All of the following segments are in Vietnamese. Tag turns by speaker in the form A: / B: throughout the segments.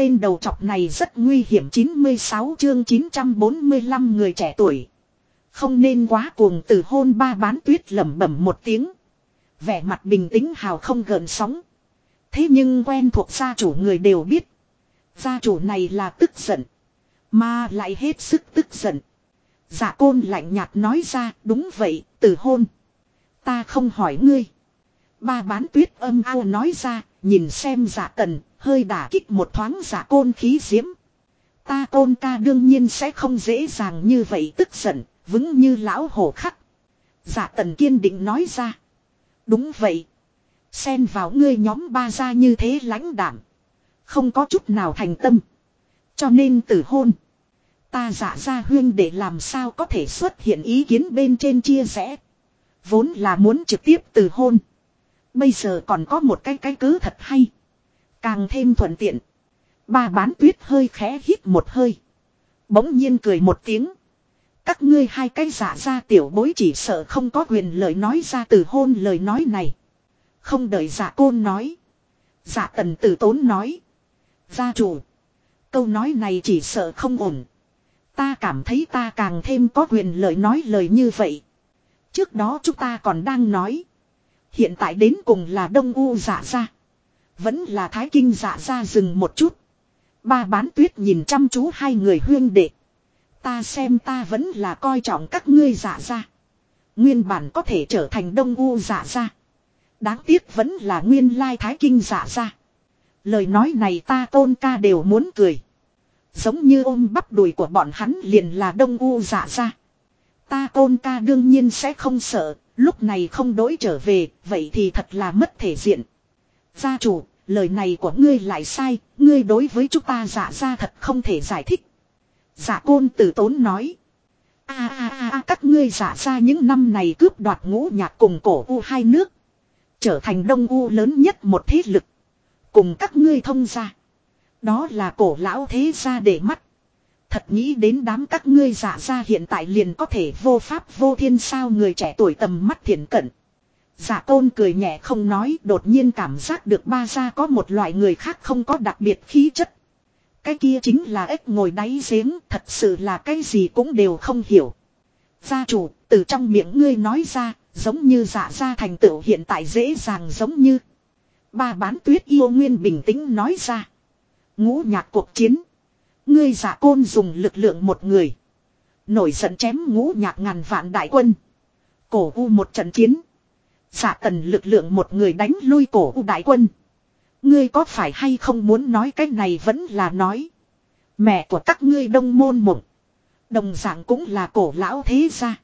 A: tên đầu chọc này rất nguy hiểm 96 chương 945 người trẻ tuổi. Không nên quá cuồng từ hôn ba bán tuyết lẩm bẩm một tiếng. Vẻ mặt bình tĩnh hào không gợn sóng. Thế nhưng quen thuộc gia chủ người đều biết. Gia chủ này là tức giận. Mà lại hết sức tức giận. Giả côn lạnh nhạt nói ra, đúng vậy, từ hôn. Ta không hỏi ngươi. Ba bán tuyết âm ao nói ra, nhìn xem giả tần hơi đả kích một thoáng giả côn khí diễm. Ta côn ca đương nhiên sẽ không dễ dàng như vậy tức giận, vững như lão hổ khắc. Giả tần kiên định nói ra. Đúng vậy. Xen vào ngươi nhóm ba gia như thế lãnh đảm. Không có chút nào thành tâm. Cho nên tử hôn. Ta giả ra huyên để làm sao có thể xuất hiện ý kiến bên trên chia rẽ. Vốn là muốn trực tiếp từ hôn. Bây giờ còn có một cái cái cứ thật hay. Càng thêm thuận tiện. Ba bán tuyết hơi khẽ hít một hơi. Bỗng nhiên cười một tiếng. Các ngươi hai cái giả ra tiểu bối chỉ sợ không có quyền lời nói ra từ hôn lời nói này. Không đợi giả côn nói. Giả tần tử tốn nói. Gia chủ. Câu nói này chỉ sợ không ổn. Ta cảm thấy ta càng thêm có quyền lời nói lời như vậy. Trước đó chúng ta còn đang nói. Hiện tại đến cùng là Đông U giả ra. Vẫn là Thái Kinh giả ra dừng một chút. Ba bán tuyết nhìn chăm chú hai người huyên đệ. Ta xem ta vẫn là coi trọng các ngươi giả ra. Nguyên bản có thể trở thành Đông U giả ra. Đáng tiếc vẫn là nguyên lai Thái Kinh giả ra. Lời nói này ta tôn ca đều muốn cười. Giống như ôm bắp đùi của bọn hắn liền là đông u dạ ra. Ta tôn ca đương nhiên sẽ không sợ, lúc này không đối trở về, vậy thì thật là mất thể diện. Gia chủ, lời này của ngươi lại sai, ngươi đối với chúng ta giả ra thật không thể giải thích. giả côn tử tốn nói. a a a các ngươi giả ra những năm này cướp đoạt ngũ nhạc cùng cổ u hai nước. Trở thành đông u lớn nhất một thế lực. Cùng các ngươi thông ra. Đó là cổ lão thế gia để mắt. Thật nghĩ đến đám các ngươi giả ra hiện tại liền có thể vô pháp vô thiên sao người trẻ tuổi tầm mắt thiện cận. Giả tôn cười nhẹ không nói, đột nhiên cảm giác được ba gia có một loại người khác không có đặc biệt khí chất. Cái kia chính là ếch ngồi đáy giếng, thật sự là cái gì cũng đều không hiểu. Gia chủ, từ trong miệng ngươi nói ra, giống như giả ra thành tựu hiện tại dễ dàng giống như. Ba bán tuyết yêu nguyên bình tĩnh nói ra. Ngũ nhạc cuộc chiến. Ngươi giả côn dùng lực lượng một người. Nổi giận chém ngũ nhạc ngàn vạn đại quân. Cổ u một trận chiến. Giả tần lực lượng một người đánh lui cổ u đại quân. Ngươi có phải hay không muốn nói cái này vẫn là nói. Mẹ của các ngươi đông môn mộng. Đồng dạng cũng là cổ lão thế gia.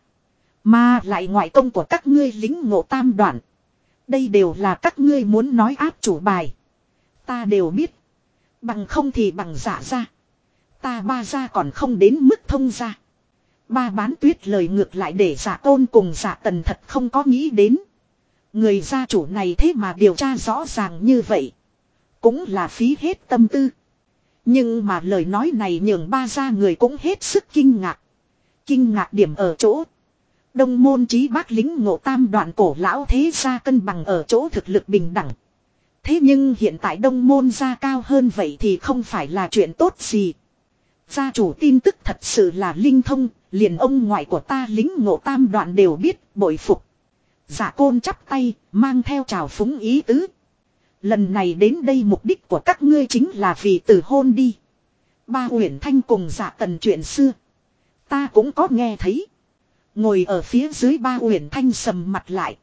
A: Mà lại ngoại công của các ngươi lính ngộ tam đoạn. Đây đều là các ngươi muốn nói áp chủ bài. Ta đều biết. Bằng không thì bằng giả ra. Ta ba ra còn không đến mức thông ra. Ba bán tuyết lời ngược lại để giả tôn cùng giả tần thật không có nghĩ đến. Người gia chủ này thế mà điều tra rõ ràng như vậy. Cũng là phí hết tâm tư. Nhưng mà lời nói này nhường ba gia người cũng hết sức kinh ngạc. Kinh ngạc điểm ở chỗ. Đông môn trí bác lính ngộ tam đoạn cổ lão thế gia cân bằng ở chỗ thực lực bình đẳng. Thế nhưng hiện tại đông môn gia cao hơn vậy thì không phải là chuyện tốt gì. Gia chủ tin tức thật sự là linh thông, liền ông ngoại của ta lính ngộ tam đoạn đều biết, bội phục. Giả côn chắp tay, mang theo trào phúng ý tứ. Lần này đến đây mục đích của các ngươi chính là vì từ hôn đi. Ba Uyển Thanh cùng giả tần chuyện xưa. Ta cũng có nghe thấy. Ngồi ở phía dưới ba Uyển Thanh sầm mặt lại.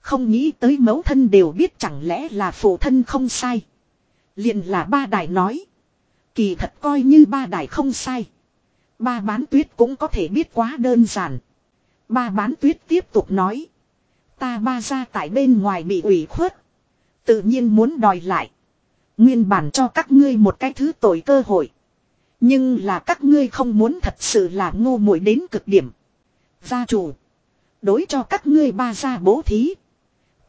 A: Không nghĩ tới mẫu thân đều biết chẳng lẽ là phụ thân không sai. liền là ba đại nói. Kỳ thật coi như ba đại không sai. Ba bán tuyết cũng có thể biết quá đơn giản. Ba bán tuyết tiếp tục nói. Ta ba ra tại bên ngoài bị ủy khuất. Tự nhiên muốn đòi lại. Nguyên bản cho các ngươi một cái thứ tội cơ hội. Nhưng là các ngươi không muốn thật sự là ngu muội đến cực điểm. Gia chủ. Đối cho các ngươi ba gia bố thí.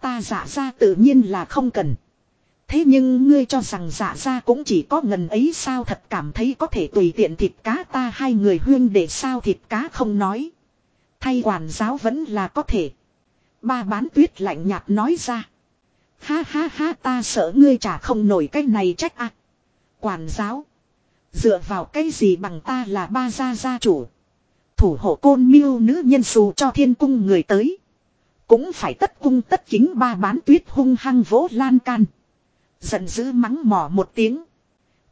A: Ta giả ra tự nhiên là không cần. Thế nhưng ngươi cho rằng giả ra cũng chỉ có ngần ấy sao thật cảm thấy có thể tùy tiện thịt cá ta hai người huyên để sao thịt cá không nói. Thay quản giáo vẫn là có thể. Ba bán tuyết lạnh nhạt nói ra. Ha ha ha ta sợ ngươi trả không nổi cái này trách ạ. Quản giáo. Dựa vào cái gì bằng ta là ba gia gia chủ. Thủ hộ côn miêu nữ nhân xù cho thiên cung người tới. Cũng phải tất cung tất chính ba bán tuyết hung hăng vỗ lan can. Giận dữ mắng mỏ một tiếng.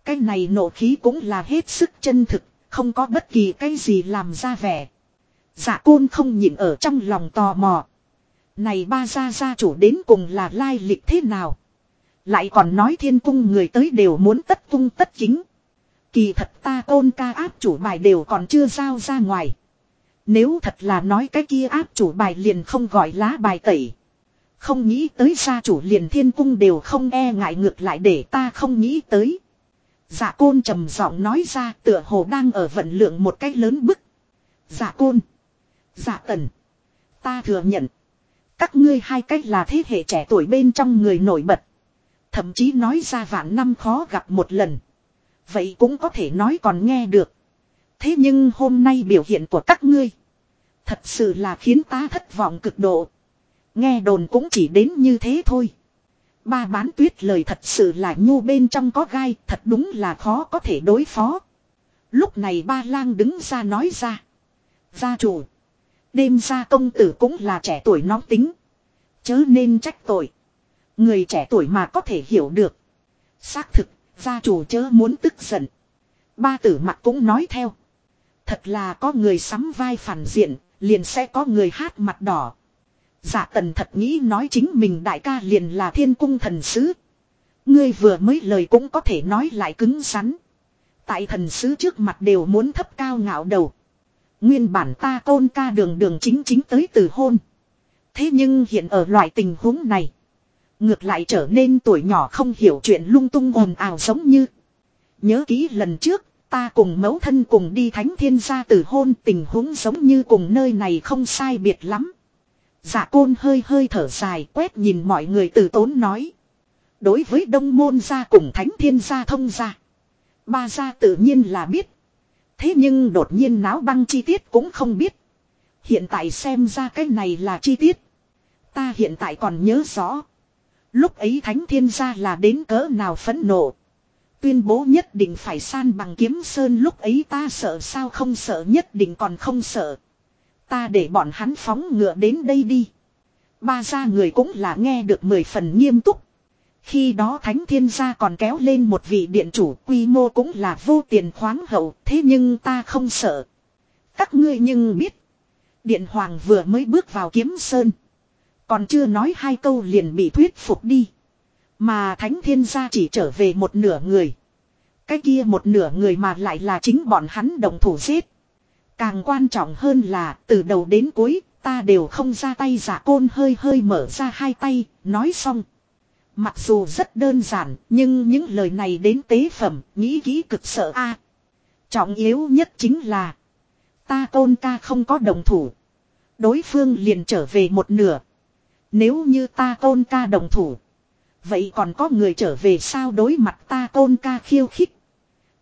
A: Cái này nộ khí cũng là hết sức chân thực, không có bất kỳ cái gì làm ra vẻ. Dạ côn không nhịn ở trong lòng tò mò. Này ba gia gia chủ đến cùng là lai lịch thế nào? Lại còn nói thiên cung người tới đều muốn tất cung tất chính. Kỳ thật ta côn ca áp chủ bài đều còn chưa giao ra ngoài. Nếu thật là nói cái kia áp chủ bài liền không gọi lá bài tẩy. Không nghĩ tới gia chủ liền thiên cung đều không e ngại ngược lại để ta không nghĩ tới. Dạ côn trầm giọng nói ra tựa hồ đang ở vận lượng một cách lớn bức. Dạ côn. Dạ tần. Ta thừa nhận. Các ngươi hai cách là thế hệ trẻ tuổi bên trong người nổi bật. Thậm chí nói ra vạn năm khó gặp một lần. Vậy cũng có thể nói còn nghe được. Thế nhưng hôm nay biểu hiện của các ngươi. Thật sự là khiến ta thất vọng cực độ. Nghe đồn cũng chỉ đến như thế thôi. Ba bán tuyết lời thật sự là nhu bên trong có gai, thật đúng là khó có thể đối phó. Lúc này ba lang đứng ra nói ra. Gia chủ. Đêm ra công tử cũng là trẻ tuổi nóng tính. Chớ nên trách tội. Người trẻ tuổi mà có thể hiểu được. Xác thực, gia chủ chớ muốn tức giận. Ba tử mặt cũng nói theo. Thật là có người sắm vai phản diện, liền sẽ có người hát mặt đỏ. giả tần thật nghĩ nói chính mình đại ca liền là thiên cung thần sứ. Ngươi vừa mới lời cũng có thể nói lại cứng rắn. Tại thần sứ trước mặt đều muốn thấp cao ngạo đầu. Nguyên bản ta côn ca đường đường chính chính tới từ hôn. Thế nhưng hiện ở loại tình huống này. Ngược lại trở nên tuổi nhỏ không hiểu chuyện lung tung ồn ào giống như. Nhớ kỹ lần trước, ta cùng mẫu thân cùng đi thánh thiên gia từ hôn tình huống giống như cùng nơi này không sai biệt lắm. Dạ côn hơi hơi thở dài quét nhìn mọi người từ tốn nói. Đối với đông môn gia cùng thánh thiên gia thông gia. Ba gia tự nhiên là biết. Thế nhưng đột nhiên náo băng chi tiết cũng không biết. Hiện tại xem ra cái này là chi tiết. Ta hiện tại còn nhớ rõ. Lúc ấy thánh thiên gia là đến cỡ nào phẫn nộ. Tuyên bố nhất định phải san bằng kiếm sơn lúc ấy ta sợ sao không sợ nhất định còn không sợ. Ta để bọn hắn phóng ngựa đến đây đi. Ba gia người cũng là nghe được mười phần nghiêm túc. Khi đó Thánh Thiên Gia còn kéo lên một vị điện chủ quy mô cũng là vô tiền khoáng hậu, thế nhưng ta không sợ. Các ngươi nhưng biết, Điện Hoàng vừa mới bước vào kiếm sơn. Còn chưa nói hai câu liền bị thuyết phục đi. Mà Thánh Thiên Gia chỉ trở về một nửa người. Cái kia một nửa người mà lại là chính bọn hắn đồng thủ giết. Càng quan trọng hơn là từ đầu đến cuối ta đều không ra tay giả côn hơi hơi mở ra hai tay, nói xong. Mặc dù rất đơn giản, nhưng những lời này đến tế phẩm, nghĩ kỹ cực sợ a. trọng yếu nhất chính là, ta tôn ca không có đồng thủ. Đối phương liền trở về một nửa. Nếu như ta tôn ca đồng thủ, vậy còn có người trở về sao đối mặt ta tôn ca khiêu khích.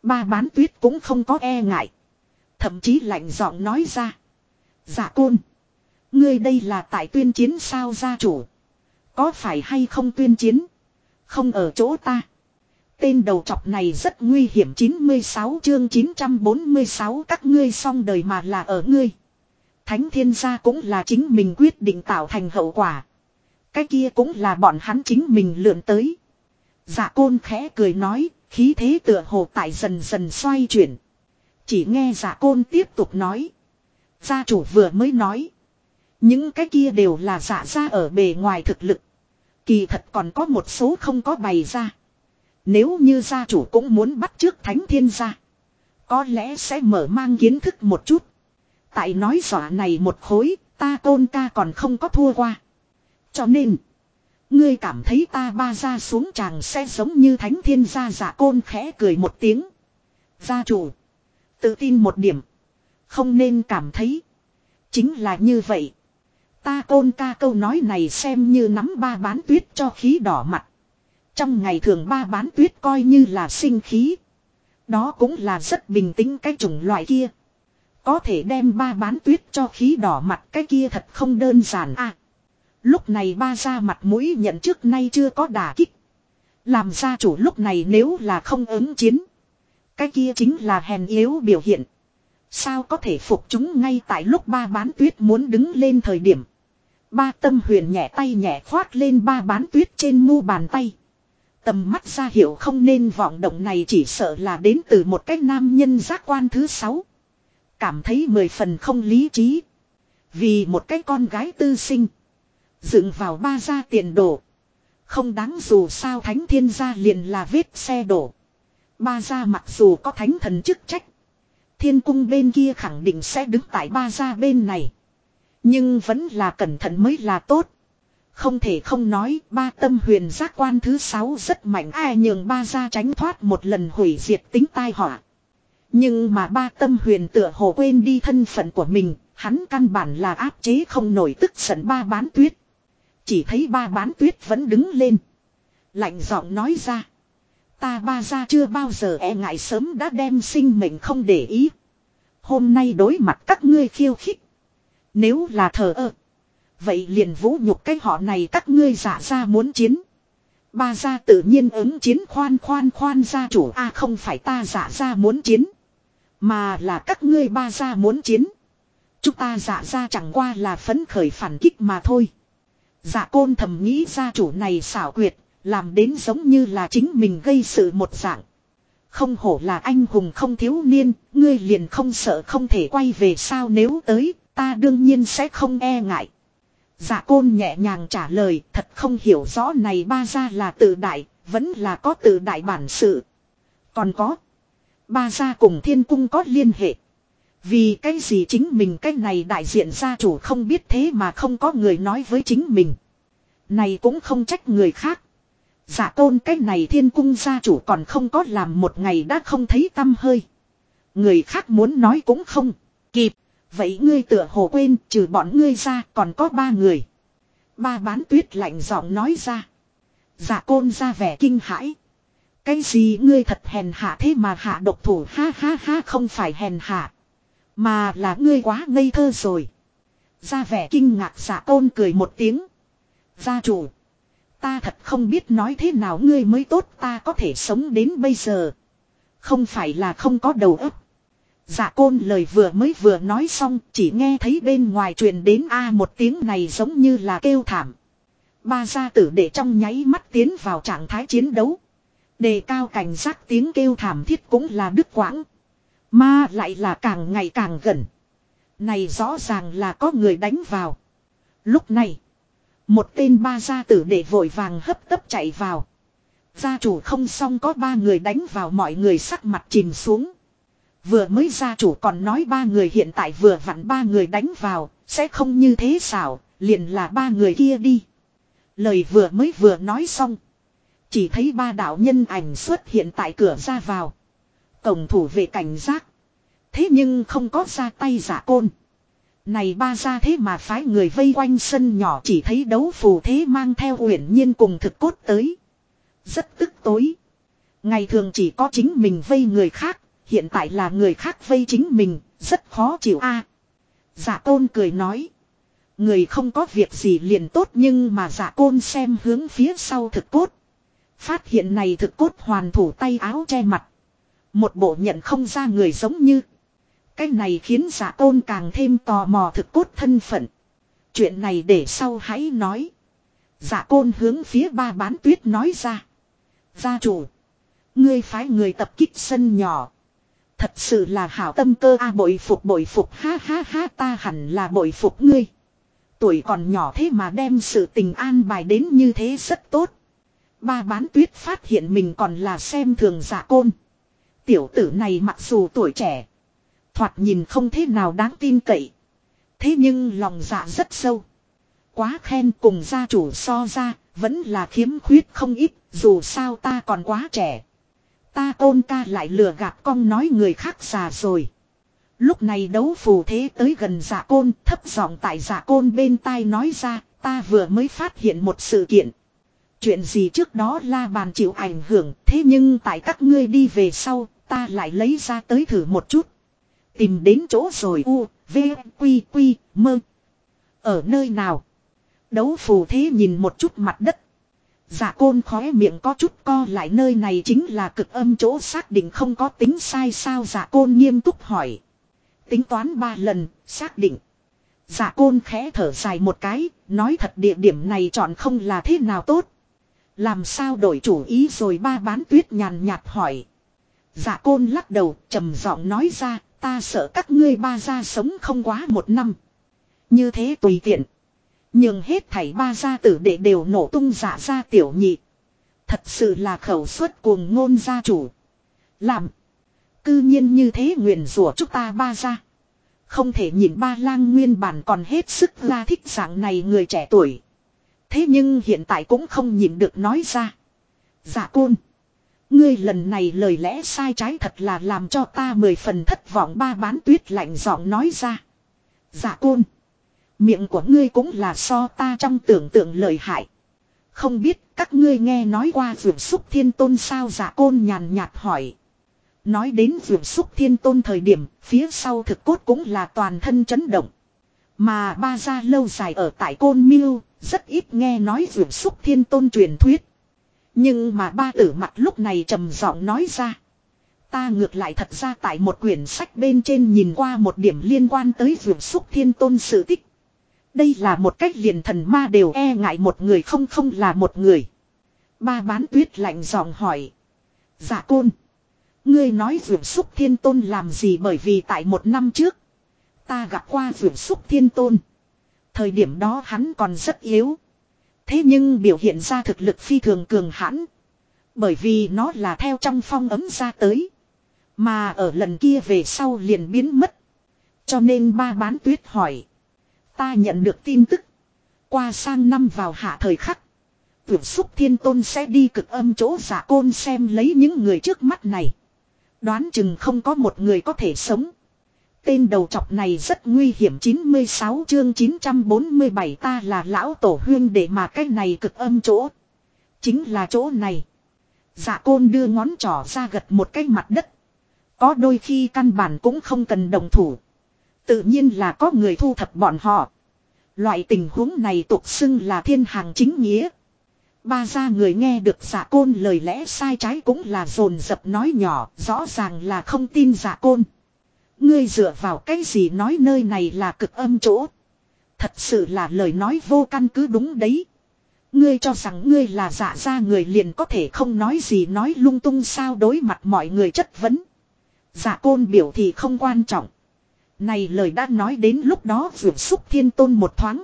A: Ba bán tuyết cũng không có e ngại. Thậm chí lạnh giọng nói ra. Dạ côn. Ngươi đây là tại tuyên chiến sao gia chủ. Có phải hay không tuyên chiến? Không ở chỗ ta. Tên đầu trọc này rất nguy hiểm 96 chương 946 các ngươi xong đời mà là ở ngươi. Thánh thiên gia cũng là chính mình quyết định tạo thành hậu quả. Cái kia cũng là bọn hắn chính mình lượn tới. Dạ côn khẽ cười nói, khí thế tựa hồ tại dần dần xoay chuyển. Chỉ nghe dạ côn tiếp tục nói. Gia chủ vừa mới nói. Những cái kia đều là dạ ra ở bề ngoài thực lực. Kỳ thật còn có một số không có bày ra. Nếu như gia chủ cũng muốn bắt trước thánh thiên gia. Có lẽ sẽ mở mang kiến thức một chút. Tại nói giỏ này một khối, ta tôn ca còn không có thua qua. Cho nên, ngươi cảm thấy ta ba ra xuống chàng sẽ giống như thánh thiên gia giả côn khẽ cười một tiếng. Gia chủ. Tự tin một điểm. Không nên cảm thấy. Chính là như vậy. Ta côn ca câu nói này xem như nắm ba bán tuyết cho khí đỏ mặt. Trong ngày thường ba bán tuyết coi như là sinh khí. Đó cũng là rất bình tĩnh cái chủng loại kia. Có thể đem ba bán tuyết cho khí đỏ mặt cái kia thật không đơn giản à. Lúc này ba ra mặt mũi nhận trước nay chưa có đả kích. Làm gia chủ lúc này nếu là không ứng chiến. Cái kia chính là hèn yếu biểu hiện. Sao có thể phục chúng ngay tại lúc ba bán tuyết muốn đứng lên thời điểm. Ba tâm huyền nhẹ tay nhẹ khoát lên ba bán tuyết trên mu bàn tay. Tầm mắt ra hiểu không nên vọng động này chỉ sợ là đến từ một cái nam nhân giác quan thứ sáu. Cảm thấy mười phần không lý trí. Vì một cái con gái tư sinh. Dựng vào ba gia tiền đổ. Không đáng dù sao thánh thiên gia liền là vết xe đổ. Ba gia mặc dù có thánh thần chức trách. Thiên cung bên kia khẳng định sẽ đứng tại ba gia bên này. Nhưng vẫn là cẩn thận mới là tốt. Không thể không nói ba tâm huyền giác quan thứ sáu rất mạnh ai nhường ba gia tránh thoát một lần hủy diệt tính tai họa. Nhưng mà ba tâm huyền tựa hồ quên đi thân phận của mình, hắn căn bản là áp chế không nổi tức giận ba bán tuyết. Chỉ thấy ba bán tuyết vẫn đứng lên. Lạnh giọng nói ra. Ta ba gia chưa bao giờ e ngại sớm đã đem sinh mệnh không để ý. Hôm nay đối mặt các ngươi khiêu khích. Nếu là thờ ơ. Vậy liền vũ nhục cái họ này các ngươi giả ra muốn chiến. Ba gia tự nhiên ứng chiến khoan khoan khoan gia chủ a không phải ta giả ra muốn chiến. Mà là các ngươi ba gia muốn chiến. Chúng ta giả ra chẳng qua là phấn khởi phản kích mà thôi. Giả côn thầm nghĩ gia chủ này xảo quyệt, làm đến giống như là chính mình gây sự một dạng. Không hổ là anh hùng không thiếu niên, ngươi liền không sợ không thể quay về sao nếu tới, ta đương nhiên sẽ không e ngại. Dạ côn nhẹ nhàng trả lời, thật không hiểu rõ này ba gia là tự đại, vẫn là có tự đại bản sự. Còn có, ba gia cùng thiên cung có liên hệ. Vì cái gì chính mình cái này đại diện gia chủ không biết thế mà không có người nói với chính mình. Này cũng không trách người khác. Dạ Giả tôn cái này thiên cung gia chủ còn không có làm một ngày đã không thấy tâm hơi. Người khác muốn nói cũng không. Kịp. Vậy ngươi tựa hồ quên, trừ bọn ngươi ra còn có ba người. Ba bán tuyết lạnh giọng nói ra. dạ côn ra vẻ kinh hãi. Cái gì ngươi thật hèn hạ thế mà hạ độc thủ, ha ha ha, không phải hèn hạ. Mà là ngươi quá ngây thơ rồi. Ra vẻ kinh ngạc giả côn cười một tiếng. Gia chủ. Ta thật không biết nói thế nào ngươi mới tốt, ta có thể sống đến bây giờ. Không phải là không có đầu óc. Dạ côn lời vừa mới vừa nói xong, chỉ nghe thấy bên ngoài truyền đến a một tiếng này giống như là kêu thảm. Ba gia tử để trong nháy mắt tiến vào trạng thái chiến đấu. Đề cao cảnh giác tiếng kêu thảm thiết cũng là đứt quãng. Mà lại là càng ngày càng gần. Này rõ ràng là có người đánh vào. Lúc này. Một tên ba gia tử để vội vàng hấp tấp chạy vào. Gia chủ không xong có ba người đánh vào mọi người sắc mặt chìm xuống. Vừa mới gia chủ còn nói ba người hiện tại vừa vặn ba người đánh vào, sẽ không như thế xảo, liền là ba người kia đi. Lời vừa mới vừa nói xong. Chỉ thấy ba đạo nhân ảnh xuất hiện tại cửa ra vào. Cổng thủ về cảnh giác. Thế nhưng không có ra tay giả côn. Này ba ra thế mà phái người vây quanh sân nhỏ chỉ thấy đấu phù thế mang theo uyển nhiên cùng thực cốt tới. Rất tức tối. Ngày thường chỉ có chính mình vây người khác, hiện tại là người khác vây chính mình, rất khó chịu a. Dạ à, giả tôn cười nói. Người không có việc gì liền tốt nhưng mà giả côn xem hướng phía sau thực cốt. Phát hiện này thực cốt hoàn thủ tay áo che mặt. Một bộ nhận không ra người giống như. Cái này khiến dạ giả tôn càng thêm tò mò thực cốt thân phận. Chuyện này để sau hãy nói. Giả côn hướng phía ba bán tuyết nói ra. Gia chủ. Ngươi phái người tập kích sân nhỏ. Thật sự là hảo tâm cơ a bội phục bội phục ha ha ha ta hẳn là bội phục ngươi. Tuổi còn nhỏ thế mà đem sự tình an bài đến như thế rất tốt. Ba bán tuyết phát hiện mình còn là xem thường giả côn. Tiểu tử này mặc dù tuổi trẻ. Thoạt nhìn không thế nào đáng tin cậy. Thế nhưng lòng dạ rất sâu. Quá khen cùng gia chủ so ra, vẫn là khiếm khuyết không ít, dù sao ta còn quá trẻ. Ta ôn ca lại lừa gạt con nói người khác già rồi. Lúc này đấu phù thế tới gần giả dạ côn, thấp giọng tại giả dạ côn bên tai nói ra, ta vừa mới phát hiện một sự kiện. Chuyện gì trước đó la bàn chịu ảnh hưởng, thế nhưng tại các ngươi đi về sau, ta lại lấy ra tới thử một chút. Tìm đến chỗ rồi u, v, quy, quy, mơ. Ở nơi nào? Đấu phù thế nhìn một chút mặt đất. Dạ côn khóe miệng có chút co lại nơi này chính là cực âm chỗ xác định không có tính sai sao dạ côn nghiêm túc hỏi. Tính toán ba lần, xác định. Dạ côn khẽ thở dài một cái, nói thật địa điểm này chọn không là thế nào tốt. Làm sao đổi chủ ý rồi ba bán tuyết nhàn nhạt hỏi. Dạ côn lắc đầu, trầm giọng nói ra, ta sợ các ngươi ba gia sống không quá một năm. Như thế tùy tiện. Nhưng hết thảy ba gia tử đệ đều nổ tung giả dạ ra tiểu nhị. Thật sự là khẩu suất cuồng ngôn gia chủ. Làm. Cư nhiên như thế nguyện rủa chúng ta ba gia. Không thể nhìn ba lang nguyên bản còn hết sức la thích dạng này người trẻ tuổi. Thế nhưng hiện tại cũng không nhìn được nói ra. Dạ côn. Ngươi lần này lời lẽ sai trái thật là làm cho ta mười phần thất vọng ba bán tuyết lạnh giọng nói ra. Dạ côn. Miệng của ngươi cũng là so ta trong tưởng tượng lợi hại. Không biết các ngươi nghe nói qua vườn xúc thiên tôn sao giả côn nhàn nhạt hỏi. Nói đến vườn xúc thiên tôn thời điểm, phía sau thực cốt cũng là toàn thân chấn động. Mà ba gia lâu dài ở tại côn miêu, rất ít nghe nói vườn xúc thiên tôn truyền thuyết. Nhưng mà ba tử mặt lúc này trầm giọng nói ra. Ta ngược lại thật ra tại một quyển sách bên trên nhìn qua một điểm liên quan tới vườn xúc thiên tôn sự tích. Đây là một cách liền thần ma đều e ngại một người không không là một người. Ba bán tuyết lạnh giọng hỏi. Dạ côn. Ngươi nói vượt xúc thiên tôn làm gì bởi vì tại một năm trước. Ta gặp qua vượt xúc thiên tôn. Thời điểm đó hắn còn rất yếu. Thế nhưng biểu hiện ra thực lực phi thường cường hãn. Bởi vì nó là theo trong phong ấm ra tới. Mà ở lần kia về sau liền biến mất. Cho nên ba bán tuyết hỏi. Ta nhận được tin tức. Qua sang năm vào hạ thời khắc. Tưởng xúc thiên tôn sẽ đi cực âm chỗ giả côn xem lấy những người trước mắt này. Đoán chừng không có một người có thể sống. Tên đầu chọc này rất nguy hiểm 96 chương 947 ta là lão tổ huyên để mà cái này cực âm chỗ. Chính là chỗ này. Dạ côn đưa ngón trỏ ra gật một cái mặt đất. Có đôi khi căn bản cũng không cần đồng thủ. Tự nhiên là có người thu thập bọn họ. Loại tình huống này tục xưng là thiên hàng chính nghĩa. Ba gia người nghe được giả côn lời lẽ sai trái cũng là dồn dập nói nhỏ, rõ ràng là không tin giả côn. Ngươi dựa vào cái gì nói nơi này là cực âm chỗ. Thật sự là lời nói vô căn cứ đúng đấy. Ngươi cho rằng ngươi là giả gia người liền có thể không nói gì nói lung tung sao đối mặt mọi người chất vấn. Giả côn biểu thì không quan trọng. Này lời đã nói đến lúc đó vượt xúc thiên tôn một thoáng.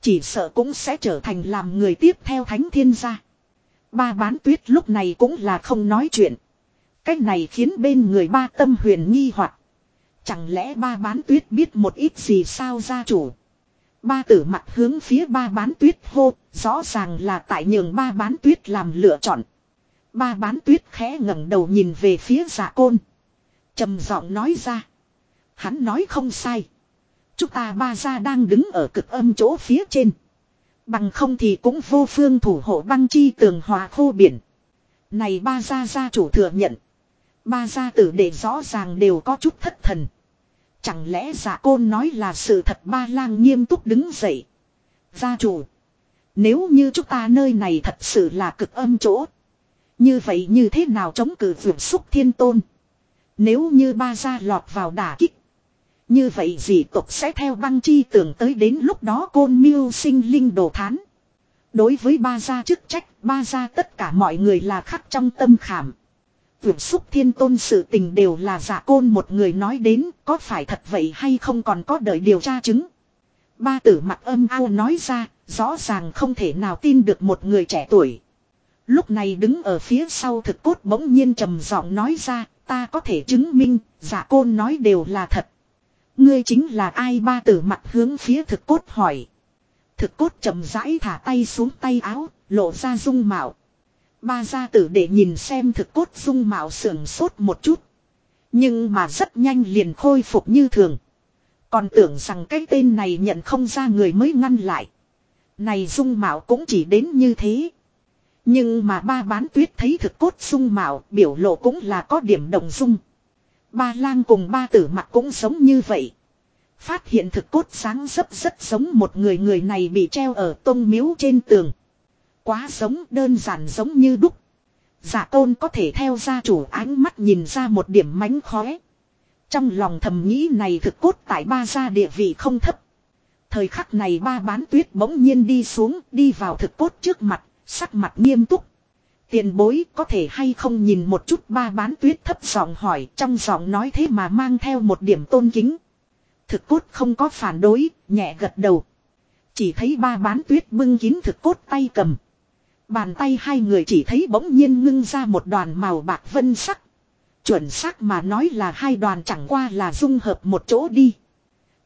A: Chỉ sợ cũng sẽ trở thành làm người tiếp theo thánh thiên gia. Ba bán tuyết lúc này cũng là không nói chuyện. Cách này khiến bên người ba tâm huyền nghi hoặc Chẳng lẽ ba bán tuyết biết một ít gì sao gia chủ. Ba tử mặt hướng phía ba bán tuyết hô, rõ ràng là tại nhường ba bán tuyết làm lựa chọn. Ba bán tuyết khẽ ngẩng đầu nhìn về phía giả côn. trầm giọng nói ra. Hắn nói không sai. Chúng ta ba gia đang đứng ở cực âm chỗ phía trên. Bằng không thì cũng vô phương thủ hộ băng chi tường hòa khô biển. Này ba gia gia chủ thừa nhận. Ba gia tử để rõ ràng đều có chút thất thần. Chẳng lẽ giả côn nói là sự thật ba lang nghiêm túc đứng dậy. Gia chủ. Nếu như chúng ta nơi này thật sự là cực âm chỗ. Như vậy như thế nào chống cử vượt xúc thiên tôn. Nếu như ba gia lọt vào đả kích. Như vậy dị tộc sẽ theo băng chi tưởng tới đến lúc đó côn miêu sinh linh đồ thán. Đối với ba gia chức trách, ba gia tất cả mọi người là khắc trong tâm khảm. Vượt xúc thiên tôn sự tình đều là giả côn một người nói đến, có phải thật vậy hay không còn có đợi điều tra chứng. Ba tử mặt âm ao nói ra, rõ ràng không thể nào tin được một người trẻ tuổi. Lúc này đứng ở phía sau thực cốt bỗng nhiên trầm giọng nói ra, ta có thể chứng minh, giả côn nói đều là thật. Ngươi chính là ai ba tử mặt hướng phía thực cốt hỏi. Thực cốt chậm rãi thả tay xuống tay áo, lộ ra dung mạo. Ba gia tử để nhìn xem thực cốt dung mạo sườn sốt một chút. Nhưng mà rất nhanh liền khôi phục như thường. Còn tưởng rằng cái tên này nhận không ra người mới ngăn lại. Này dung mạo cũng chỉ đến như thế. Nhưng mà ba bán tuyết thấy thực cốt dung mạo biểu lộ cũng là có điểm đồng dung. Ba lang cùng ba tử mặt cũng giống như vậy. Phát hiện thực cốt sáng dấp rất giống một người người này bị treo ở tông miếu trên tường. Quá giống đơn giản giống như đúc. Giả tôn có thể theo gia chủ ánh mắt nhìn ra một điểm mánh khóe. Trong lòng thầm nghĩ này thực cốt tại ba gia địa vị không thấp. Thời khắc này ba bán tuyết bỗng nhiên đi xuống đi vào thực cốt trước mặt, sắc mặt nghiêm túc. Tiền bối có thể hay không nhìn một chút ba bán tuyết thấp giọng hỏi trong giọng nói thế mà mang theo một điểm tôn kính. Thực cốt không có phản đối, nhẹ gật đầu. Chỉ thấy ba bán tuyết bưng kín thực cốt tay cầm. Bàn tay hai người chỉ thấy bỗng nhiên ngưng ra một đoàn màu bạc vân sắc. Chuẩn xác mà nói là hai đoàn chẳng qua là dung hợp một chỗ đi.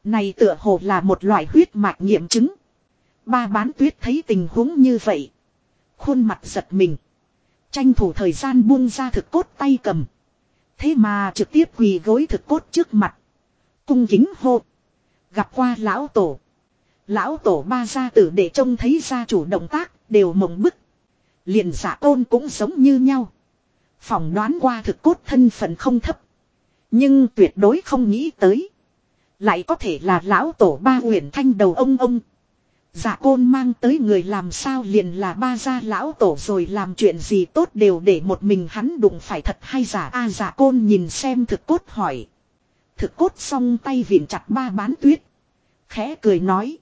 A: Này tựa hồ là một loại huyết mạch nghiệm chứng. Ba bán tuyết thấy tình huống như vậy. Khuôn mặt giật mình. Tranh thủ thời gian buông ra thực cốt tay cầm. Thế mà trực tiếp quỳ gối thực cốt trước mặt. Cung kính hô. Gặp qua lão tổ. Lão tổ ba gia tử để trông thấy gia chủ động tác đều mộng bức. Liền giả tôn cũng giống như nhau. Phỏng đoán qua thực cốt thân phận không thấp. Nhưng tuyệt đối không nghĩ tới. Lại có thể là lão tổ ba huyền thanh đầu ông ông dạ côn mang tới người làm sao liền là ba gia lão tổ rồi làm chuyện gì tốt đều để một mình hắn đụng phải thật hay giả a dạ côn nhìn xem thực cốt hỏi. Thực cốt xong tay viện chặt ba bán tuyết. Khẽ cười nói.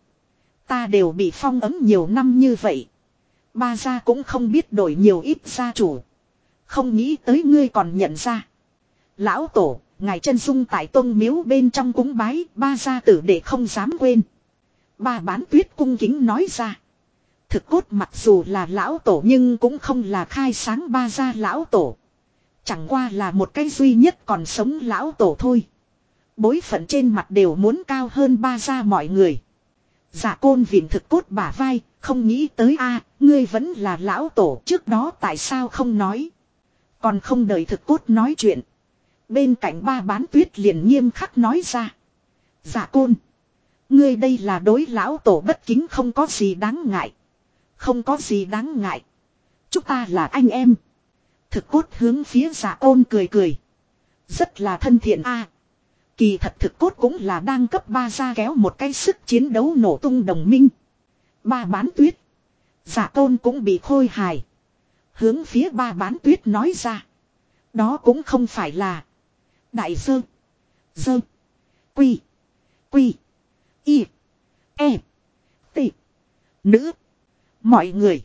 A: Ta đều bị phong ấm nhiều năm như vậy. Ba gia cũng không biết đổi nhiều ít gia chủ. Không nghĩ tới ngươi còn nhận ra. Lão tổ, ngài chân dung tại tôn miếu bên trong cúng bái, ba gia tử để không dám quên. Ba bán tuyết cung kính nói ra. Thực cốt mặc dù là lão tổ nhưng cũng không là khai sáng ba gia lão tổ. Chẳng qua là một cái duy nhất còn sống lão tổ thôi. Bối phận trên mặt đều muốn cao hơn ba gia mọi người. Giả côn vịn thực cốt bả vai, không nghĩ tới a ngươi vẫn là lão tổ trước đó tại sao không nói. Còn không đợi thực cốt nói chuyện. Bên cạnh ba bán tuyết liền nghiêm khắc nói ra. Giả côn. Ngươi đây là đối lão tổ bất kính không có gì đáng ngại. Không có gì đáng ngại. Chúng ta là anh em. Thực cốt hướng phía giả ôn cười cười. Rất là thân thiện a Kỳ thật thực cốt cũng là đang cấp ba ra kéo một cái sức chiến đấu nổ tung đồng minh. Ba bán tuyết. Giả tôn cũng bị khôi hài. Hướng phía ba bán tuyết nói ra. Đó cũng không phải là. Đại dơ. Dơ. Quy. Quy. Y. E. T. Nữ. Mọi người.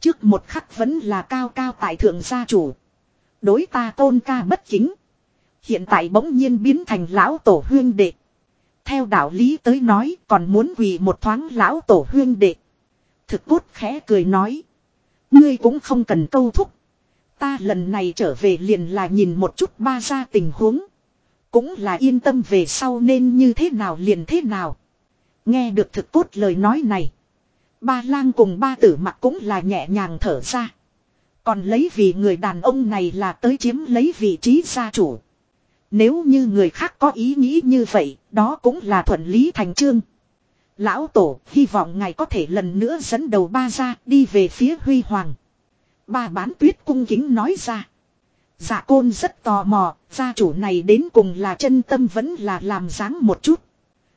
A: Trước một khắc vẫn là cao cao tại thượng gia chủ. Đối ta tôn ca bất chính. Hiện tại bỗng nhiên biến thành lão tổ huyên đệ. Theo đạo lý tới nói còn muốn quỳ một thoáng lão tổ huyên đệ. Thực cốt khẽ cười nói. Ngươi cũng không cần câu thúc. Ta lần này trở về liền là nhìn một chút ba ra tình huống. Cũng là yên tâm về sau nên như thế nào liền thế nào. Nghe được thực cốt lời nói này. Ba lang cùng ba tử mặt cũng là nhẹ nhàng thở ra. Còn lấy vì người đàn ông này là tới chiếm lấy vị trí gia chủ. Nếu như người khác có ý nghĩ như vậy, đó cũng là thuận lý thành trương. Lão Tổ, hy vọng ngài có thể lần nữa dẫn đầu ba ra đi về phía Huy Hoàng. Ba bán tuyết cung kính nói ra. Dạ côn rất tò mò, gia chủ này đến cùng là chân tâm vẫn là làm dáng một chút.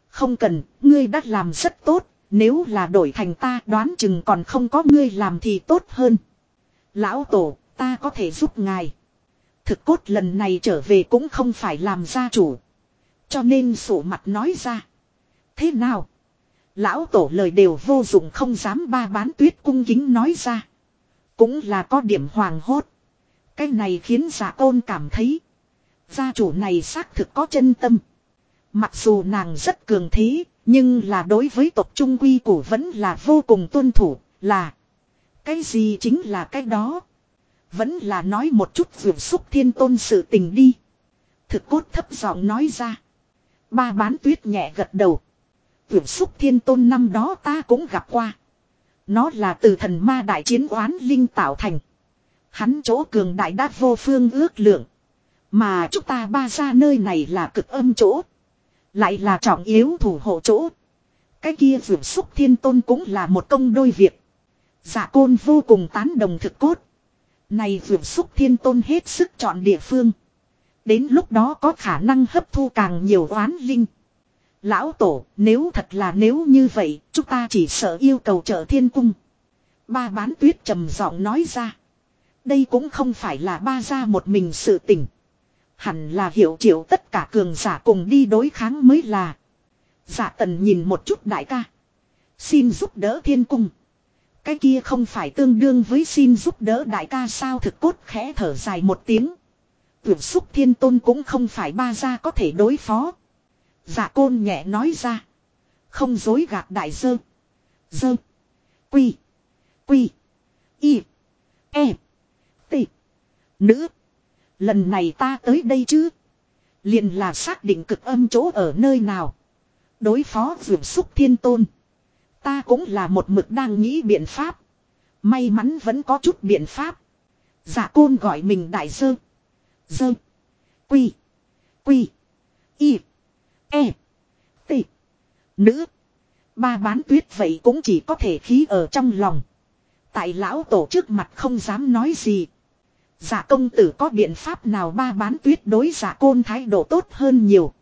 A: Không cần, ngươi đã làm rất tốt, nếu là đổi thành ta đoán chừng còn không có ngươi làm thì tốt hơn. Lão Tổ, ta có thể giúp ngài. Thực cốt lần này trở về cũng không phải làm gia chủ. Cho nên sổ mặt nói ra. Thế nào? Lão tổ lời đều vô dụng không dám ba bán tuyết cung kính nói ra. Cũng là có điểm hoàng hốt. Cái này khiến dạ giả tôn cảm thấy. Gia chủ này xác thực có chân tâm. Mặc dù nàng rất cường thế, nhưng là đối với tộc trung quy củ vẫn là vô cùng tuân thủ, là. Cái gì chính là cái đó. Vẫn là nói một chút vượt xúc thiên tôn sự tình đi. Thực cốt thấp giọng nói ra. Ba bán tuyết nhẹ gật đầu. Vượt xúc thiên tôn năm đó ta cũng gặp qua. Nó là từ thần ma đại chiến oán linh tạo thành. Hắn chỗ cường đại đát vô phương ước lượng. Mà chúng ta ba ra nơi này là cực âm chỗ. Lại là trọng yếu thủ hộ chỗ. Cái kia vượt xúc thiên tôn cũng là một công đôi việc. Giả côn vô cùng tán đồng thực cốt. Này vượt xúc thiên tôn hết sức chọn địa phương. Đến lúc đó có khả năng hấp thu càng nhiều oán linh. Lão tổ, nếu thật là nếu như vậy, chúng ta chỉ sợ yêu cầu trợ thiên cung. Ba bán tuyết trầm giọng nói ra. Đây cũng không phải là ba ra một mình sự tình. Hẳn là hiểu triệu tất cả cường giả cùng đi đối kháng mới là. Giả tần nhìn một chút đại ca. Xin giúp đỡ thiên cung. Cái kia không phải tương đương với xin giúp đỡ đại ca sao thực cốt khẽ thở dài một tiếng. Tuyệt xúc thiên tôn cũng không phải ba gia có thể đối phó. Dạ côn nhẹ nói ra. Không dối gạt đại dơ. Dơ. Quy. Quy. Y. E. Nữ. Lần này ta tới đây chứ. Liền là xác định cực âm chỗ ở nơi nào. Đối phó vượt xúc thiên tôn. Ta cũng là một mực đang nghĩ biện pháp. May mắn vẫn có chút biện pháp. giả côn gọi mình đại dơ. Dơ. Quy. Quy. Y. E. T. Nữ. Ba bán tuyết vậy cũng chỉ có thể khí ở trong lòng. Tại lão tổ trước mặt không dám nói gì. Dạ công tử có biện pháp nào ba bán tuyết đối dạ côn thái độ tốt hơn nhiều.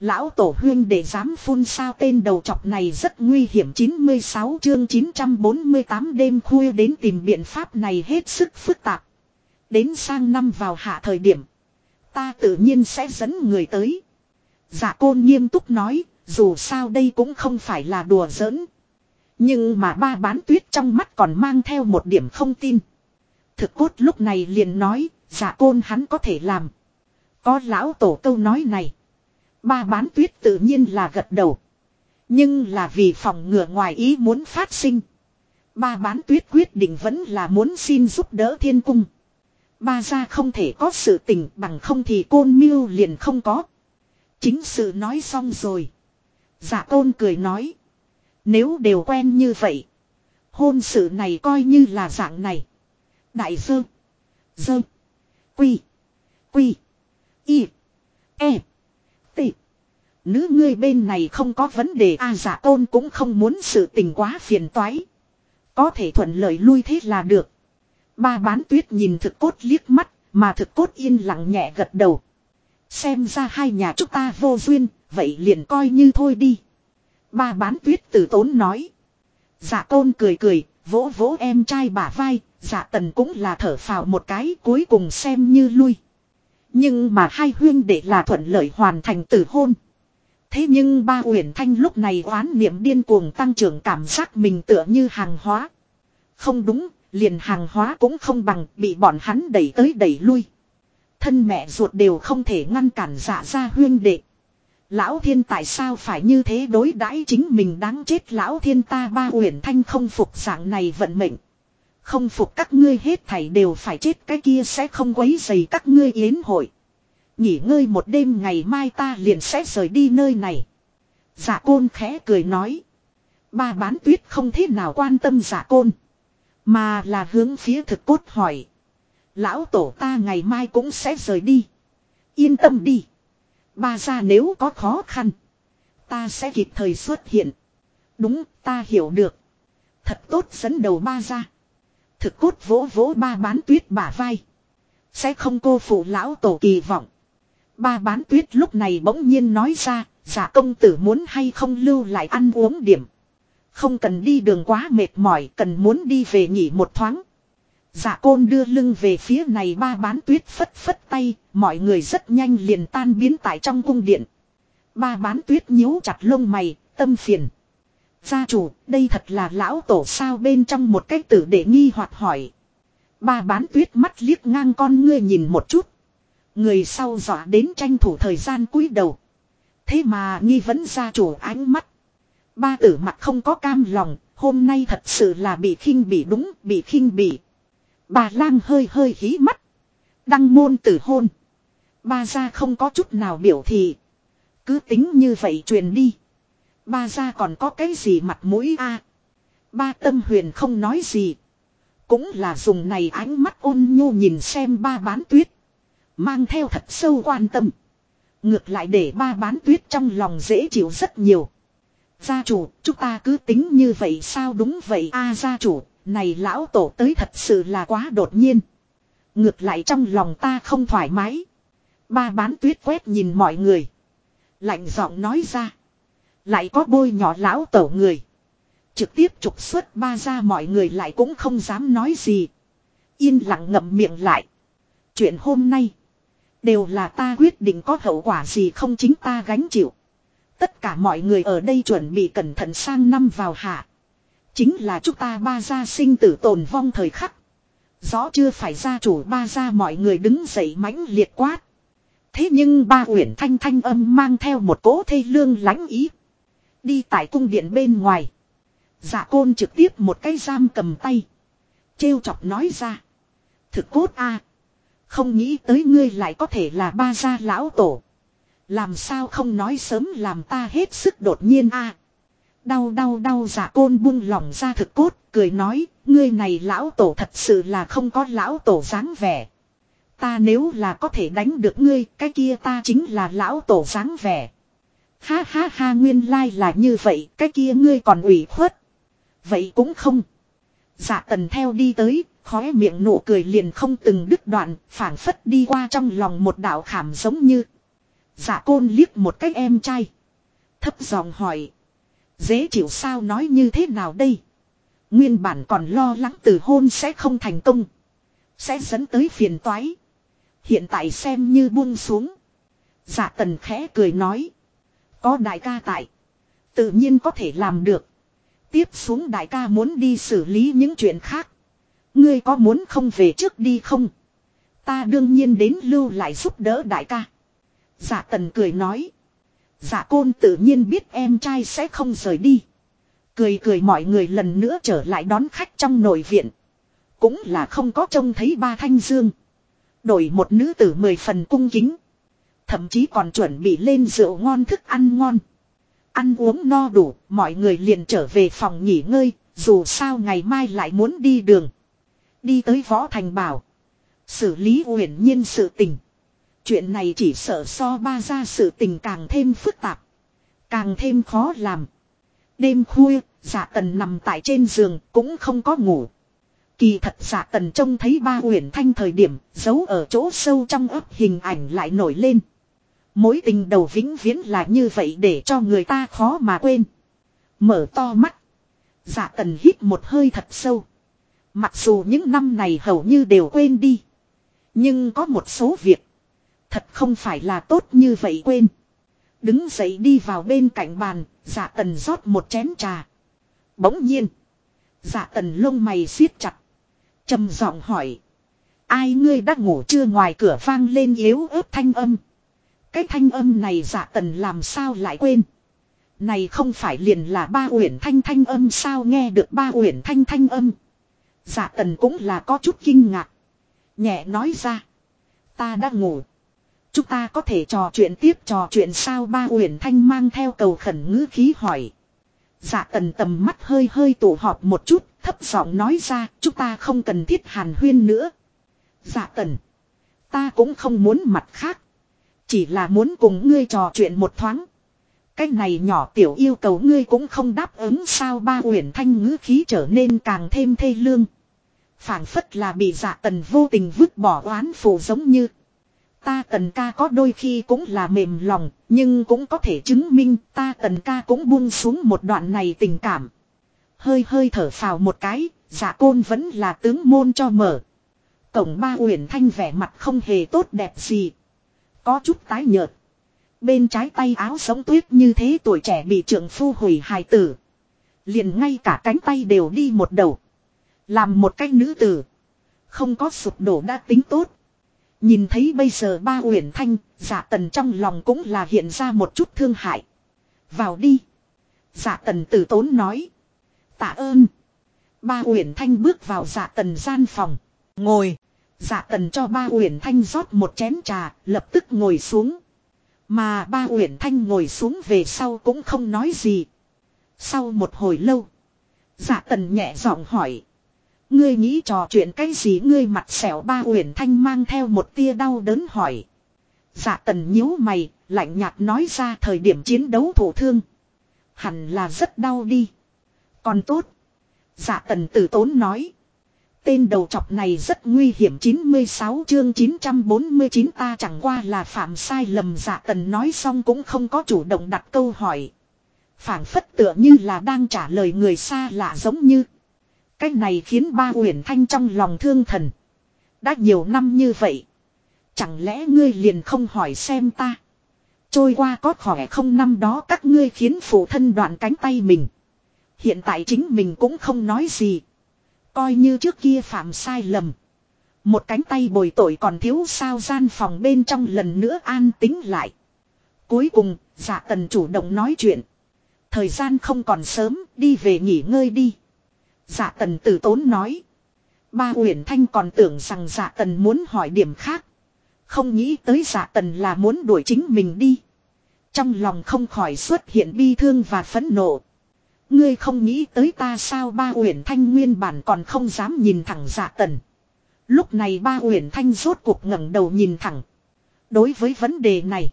A: Lão tổ huyên để dám phun sao tên đầu chọc này rất nguy hiểm 96 chương 948 đêm khuya đến tìm biện pháp này hết sức phức tạp. Đến sang năm vào hạ thời điểm. Ta tự nhiên sẽ dẫn người tới. Dạ côn nghiêm túc nói, dù sao đây cũng không phải là đùa giỡn. Nhưng mà ba bán tuyết trong mắt còn mang theo một điểm không tin. Thực cốt lúc này liền nói, dạ côn hắn có thể làm. Có lão tổ câu nói này. Ba bán tuyết tự nhiên là gật đầu. Nhưng là vì phòng ngừa ngoài ý muốn phát sinh. Ba bán tuyết quyết định vẫn là muốn xin giúp đỡ thiên cung. Ba ra không thể có sự tình bằng không thì côn miêu liền không có. Chính sự nói xong rồi. Giả dạ tôn cười nói. Nếu đều quen như vậy. Hôn sự này coi như là dạng này. Đại dơ. Dơ. Quy. Quy. Y. E. T. Nữ ngươi bên này không có vấn đề a à, giả tôn cũng không muốn sự tình quá phiền toái. Có thể thuận lợi lui thế là được. Ba bán tuyết nhìn thực cốt liếc mắt, mà thực cốt yên lặng nhẹ gật đầu. Xem ra hai nhà chúng ta vô duyên, vậy liền coi như thôi đi. Ba bán tuyết từ tốn nói. giả tôn cười cười, vỗ vỗ em trai bả vai, dạ tần cũng là thở phào một cái cuối cùng xem như lui. Nhưng mà hai huyên để là thuận lợi hoàn thành tử hôn. Thế nhưng ba uyển thanh lúc này oán niệm điên cuồng tăng trưởng cảm giác mình tựa như hàng hóa. Không đúng, liền hàng hóa cũng không bằng bị bọn hắn đẩy tới đẩy lui. Thân mẹ ruột đều không thể ngăn cản dạ ra huyên đệ. Lão thiên tại sao phải như thế đối đãi chính mình đáng chết lão thiên ta ba uyển thanh không phục dạng này vận mệnh. Không phục các ngươi hết thảy đều phải chết, cái kia sẽ không quấy dày các ngươi yến hội. Nghỉ ngơi một đêm, ngày mai ta liền sẽ rời đi nơi này. Giả côn khẽ cười nói. Ba bán tuyết không thế nào quan tâm giả côn. Mà là hướng phía thực cốt hỏi. Lão tổ ta ngày mai cũng sẽ rời đi. Yên tâm đi. Ba ra nếu có khó khăn. Ta sẽ kịp thời xuất hiện. Đúng, ta hiểu được. Thật tốt dẫn đầu ba ra. Thực cốt vỗ vỗ ba bán tuyết bả vai. Sẽ không cô phụ lão tổ kỳ vọng. Ba bán tuyết lúc này bỗng nhiên nói ra. Giả công tử muốn hay không lưu lại ăn uống điểm. Không cần đi đường quá mệt mỏi cần muốn đi về nghỉ một thoáng. Dạ côn đưa lưng về phía này ba bán tuyết phất phất tay, mọi người rất nhanh liền tan biến tại trong cung điện. Ba bán tuyết nhíu chặt lông mày, tâm phiền. Gia chủ, đây thật là lão tổ sao bên trong một cách tử để nghi hoặc hỏi. bà bán tuyết mắt liếc ngang con ngươi nhìn một chút. Người sau dọa đến tranh thủ thời gian cúi đầu. Thế mà nghi vấn gia chủ ánh mắt. Ba tử mặt không có cam lòng, hôm nay thật sự là bị khinh bị đúng, bị khinh bị. Bà lang hơi hơi hí mắt. Đăng môn tử hôn. Ba ra không có chút nào biểu thị. Cứ tính như vậy truyền đi. Ba ra còn có cái gì mặt mũi a? Ba tâm huyền không nói gì. Cũng là dùng này ánh mắt ôn nhu nhìn xem ba bán tuyết. Mang theo thật sâu quan tâm. Ngược lại để ba bán tuyết trong lòng dễ chịu rất nhiều. Gia chủ, chúng ta cứ tính như vậy sao đúng vậy a gia chủ, này lão tổ tới thật sự là quá đột nhiên. Ngược lại trong lòng ta không thoải mái. Ba bán tuyết quét nhìn mọi người. Lạnh giọng nói ra. Lại có bôi nhỏ lão tổ người. Trực tiếp trục xuất ba ra mọi người lại cũng không dám nói gì. Yên lặng ngậm miệng lại. Chuyện hôm nay. Đều là ta quyết định có hậu quả gì không chính ta gánh chịu. Tất cả mọi người ở đây chuẩn bị cẩn thận sang năm vào hạ. Chính là chúng ta ba gia sinh tử tồn vong thời khắc. Rõ chưa phải gia chủ ba gia mọi người đứng dậy mãnh liệt quát. Thế nhưng ba uyển thanh thanh âm mang theo một cỗ thê lương lãnh ý. Đi tại cung điện bên ngoài. Dạ côn trực tiếp một cái giam cầm tay. Trêu chọc nói ra. Thực cốt a Không nghĩ tới ngươi lại có thể là ba gia lão tổ. Làm sao không nói sớm làm ta hết sức đột nhiên a Đau đau đau giả côn buông lỏng ra thực cốt, cười nói, ngươi này lão tổ thật sự là không có lão tổ dáng vẻ. Ta nếu là có thể đánh được ngươi, cái kia ta chính là lão tổ dáng vẻ. Ha ha ha nguyên lai là như vậy, cái kia ngươi còn ủy khuất. Vậy cũng không. Dạ tần theo đi tới, khóe miệng nụ cười liền không từng đứt đoạn, phảng phất đi qua trong lòng một đạo khảm giống như. Dạ côn liếc một cách em trai. Thấp giọng hỏi. Dễ chịu sao nói như thế nào đây? Nguyên bản còn lo lắng từ hôn sẽ không thành công. Sẽ dẫn tới phiền toái. Hiện tại xem như buông xuống. Dạ tần khẽ cười nói. Có đại ca tại. Tự nhiên có thể làm được. Tiếp xuống đại ca muốn đi xử lý những chuyện khác. Ngươi có muốn không về trước đi không? Ta đương nhiên đến lưu lại giúp đỡ đại ca. giả tần cười nói. giả côn tự nhiên biết em trai sẽ không rời đi. Cười cười mọi người lần nữa trở lại đón khách trong nội viện. Cũng là không có trông thấy ba thanh dương. Đổi một nữ tử mười phần cung kính. Thậm chí còn chuẩn bị lên rượu ngon thức ăn ngon. Ăn uống no đủ, mọi người liền trở về phòng nghỉ ngơi, dù sao ngày mai lại muốn đi đường. Đi tới Võ Thành Bảo. Xử lý uyển nhiên sự tình. Chuyện này chỉ sợ so ba ra sự tình càng thêm phức tạp. Càng thêm khó làm. Đêm khuya, giả tần nằm tại trên giường cũng không có ngủ. Kỳ thật giả tần trông thấy ba uyển thanh thời điểm giấu ở chỗ sâu trong ấp hình ảnh lại nổi lên. Mối tình đầu vĩnh viễn là như vậy để cho người ta khó mà quên. Mở to mắt. Giả tần hít một hơi thật sâu. Mặc dù những năm này hầu như đều quên đi. Nhưng có một số việc. Thật không phải là tốt như vậy quên. Đứng dậy đi vào bên cạnh bàn, giả tần rót một chén trà. Bỗng nhiên. Giả tần lông mày siết chặt. trầm giọng hỏi. Ai ngươi đã ngủ chưa ngoài cửa vang lên yếu ớt thanh âm. Cái thanh âm này giả tần làm sao lại quên. Này không phải liền là ba uyển thanh thanh âm sao nghe được ba uyển thanh thanh âm. Giả tần cũng là có chút kinh ngạc. Nhẹ nói ra. Ta đã ngủ. Chúng ta có thể trò chuyện tiếp trò chuyện sao ba uyển thanh mang theo cầu khẩn ngữ khí hỏi. Dạ tần tầm mắt hơi hơi tụ họp một chút, thấp giọng nói ra, chúng ta không cần thiết hàn huyên nữa. Dạ tần, ta cũng không muốn mặt khác. Chỉ là muốn cùng ngươi trò chuyện một thoáng. Cái này nhỏ tiểu yêu cầu ngươi cũng không đáp ứng sao ba uyển thanh ngữ khí trở nên càng thêm thê lương. phảng phất là bị dạ tần vô tình vứt bỏ oán phù giống như. Ta tần ca có đôi khi cũng là mềm lòng, nhưng cũng có thể chứng minh ta tần ca cũng buông xuống một đoạn này tình cảm. Hơi hơi thở phào một cái, giả côn vẫn là tướng môn cho mở. Cổng ba uyển thanh vẻ mặt không hề tốt đẹp gì. Có chút tái nhợt. Bên trái tay áo sống tuyết như thế tuổi trẻ bị trưởng phu hủy hài tử. Liền ngay cả cánh tay đều đi một đầu. Làm một cách nữ tử. Không có sụp đổ đã tính tốt. Nhìn thấy bây giờ ba uyển thanh, giả tần trong lòng cũng là hiện ra một chút thương hại. Vào đi. Giả tần tử tốn nói. Tạ ơn. Ba uyển thanh bước vào giả tần gian phòng. Ngồi. Dạ tần cho ba uyển thanh rót một chén trà, lập tức ngồi xuống. Mà ba uyển thanh ngồi xuống về sau cũng không nói gì. Sau một hồi lâu. Dạ tần nhẹ giọng hỏi. Ngươi nghĩ trò chuyện cái gì ngươi mặt xẻo ba uyển thanh mang theo một tia đau đớn hỏi. Dạ tần nhíu mày, lạnh nhạt nói ra thời điểm chiến đấu thổ thương. Hẳn là rất đau đi. Còn tốt. Dạ tần tử tốn nói. Tên đầu chọc này rất nguy hiểm 96 chương 949 ta chẳng qua là phạm sai lầm dạ tần nói xong cũng không có chủ động đặt câu hỏi. phảng phất tựa như là đang trả lời người xa lạ giống như. Cách này khiến ba uyển thanh trong lòng thương thần. Đã nhiều năm như vậy. Chẳng lẽ ngươi liền không hỏi xem ta. Trôi qua có khỏe không năm đó các ngươi khiến phụ thân đoạn cánh tay mình. Hiện tại chính mình cũng không nói gì. Coi như trước kia phạm sai lầm. Một cánh tay bồi tội còn thiếu sao gian phòng bên trong lần nữa an tính lại. Cuối cùng, giả tần chủ động nói chuyện. Thời gian không còn sớm, đi về nghỉ ngơi đi. Giả tần tử tốn nói. Ba Uyển Thanh còn tưởng rằng giả tần muốn hỏi điểm khác. Không nghĩ tới giả tần là muốn đuổi chính mình đi. Trong lòng không khỏi xuất hiện bi thương và phẫn nộ. Ngươi không nghĩ tới ta sao ba Uyển Thanh nguyên bản còn không dám nhìn thẳng dạ tần. Lúc này ba Uyển Thanh rốt cuộc ngẩng đầu nhìn thẳng. Đối với vấn đề này.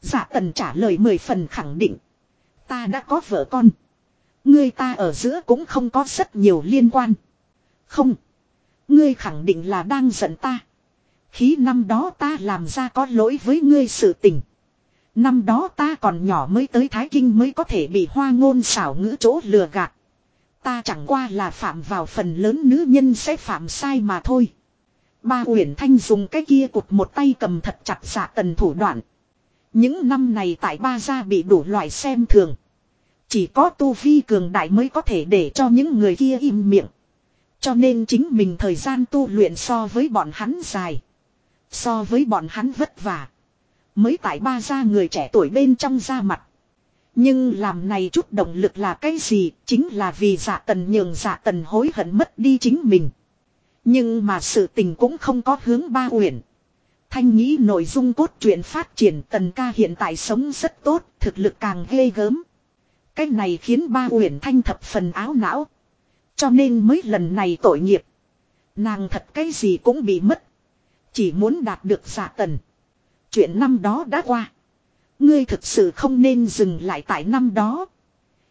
A: dạ tần trả lời mười phần khẳng định. Ta đã có vợ con. Ngươi ta ở giữa cũng không có rất nhiều liên quan. Không. Ngươi khẳng định là đang giận ta. Khí năm đó ta làm ra có lỗi với ngươi sự tình. Năm đó ta còn nhỏ mới tới Thái Kinh mới có thể bị hoa ngôn xảo ngữ chỗ lừa gạt. Ta chẳng qua là phạm vào phần lớn nữ nhân sẽ phạm sai mà thôi. Ba Uyển Thanh dùng cái kia cụt một tay cầm thật chặt dạ tần thủ đoạn. Những năm này tại ba gia bị đủ loại xem thường. Chỉ có tu vi cường đại mới có thể để cho những người kia im miệng. Cho nên chính mình thời gian tu luyện so với bọn hắn dài. So với bọn hắn vất vả. Mới tại ba gia người trẻ tuổi bên trong ra mặt. Nhưng làm này chút động lực là cái gì chính là vì giả tần nhường giả tần hối hận mất đi chính mình. Nhưng mà sự tình cũng không có hướng ba uyển. Thanh nghĩ nội dung cốt truyện phát triển tần ca hiện tại sống rất tốt, thực lực càng ghê gớm. Cái này khiến ba uyển thanh thập phần áo não. Cho nên mới lần này tội nghiệp. Nàng thật cái gì cũng bị mất. Chỉ muốn đạt được giả tần. Chuyện năm đó đã qua. Ngươi thực sự không nên dừng lại tại năm đó.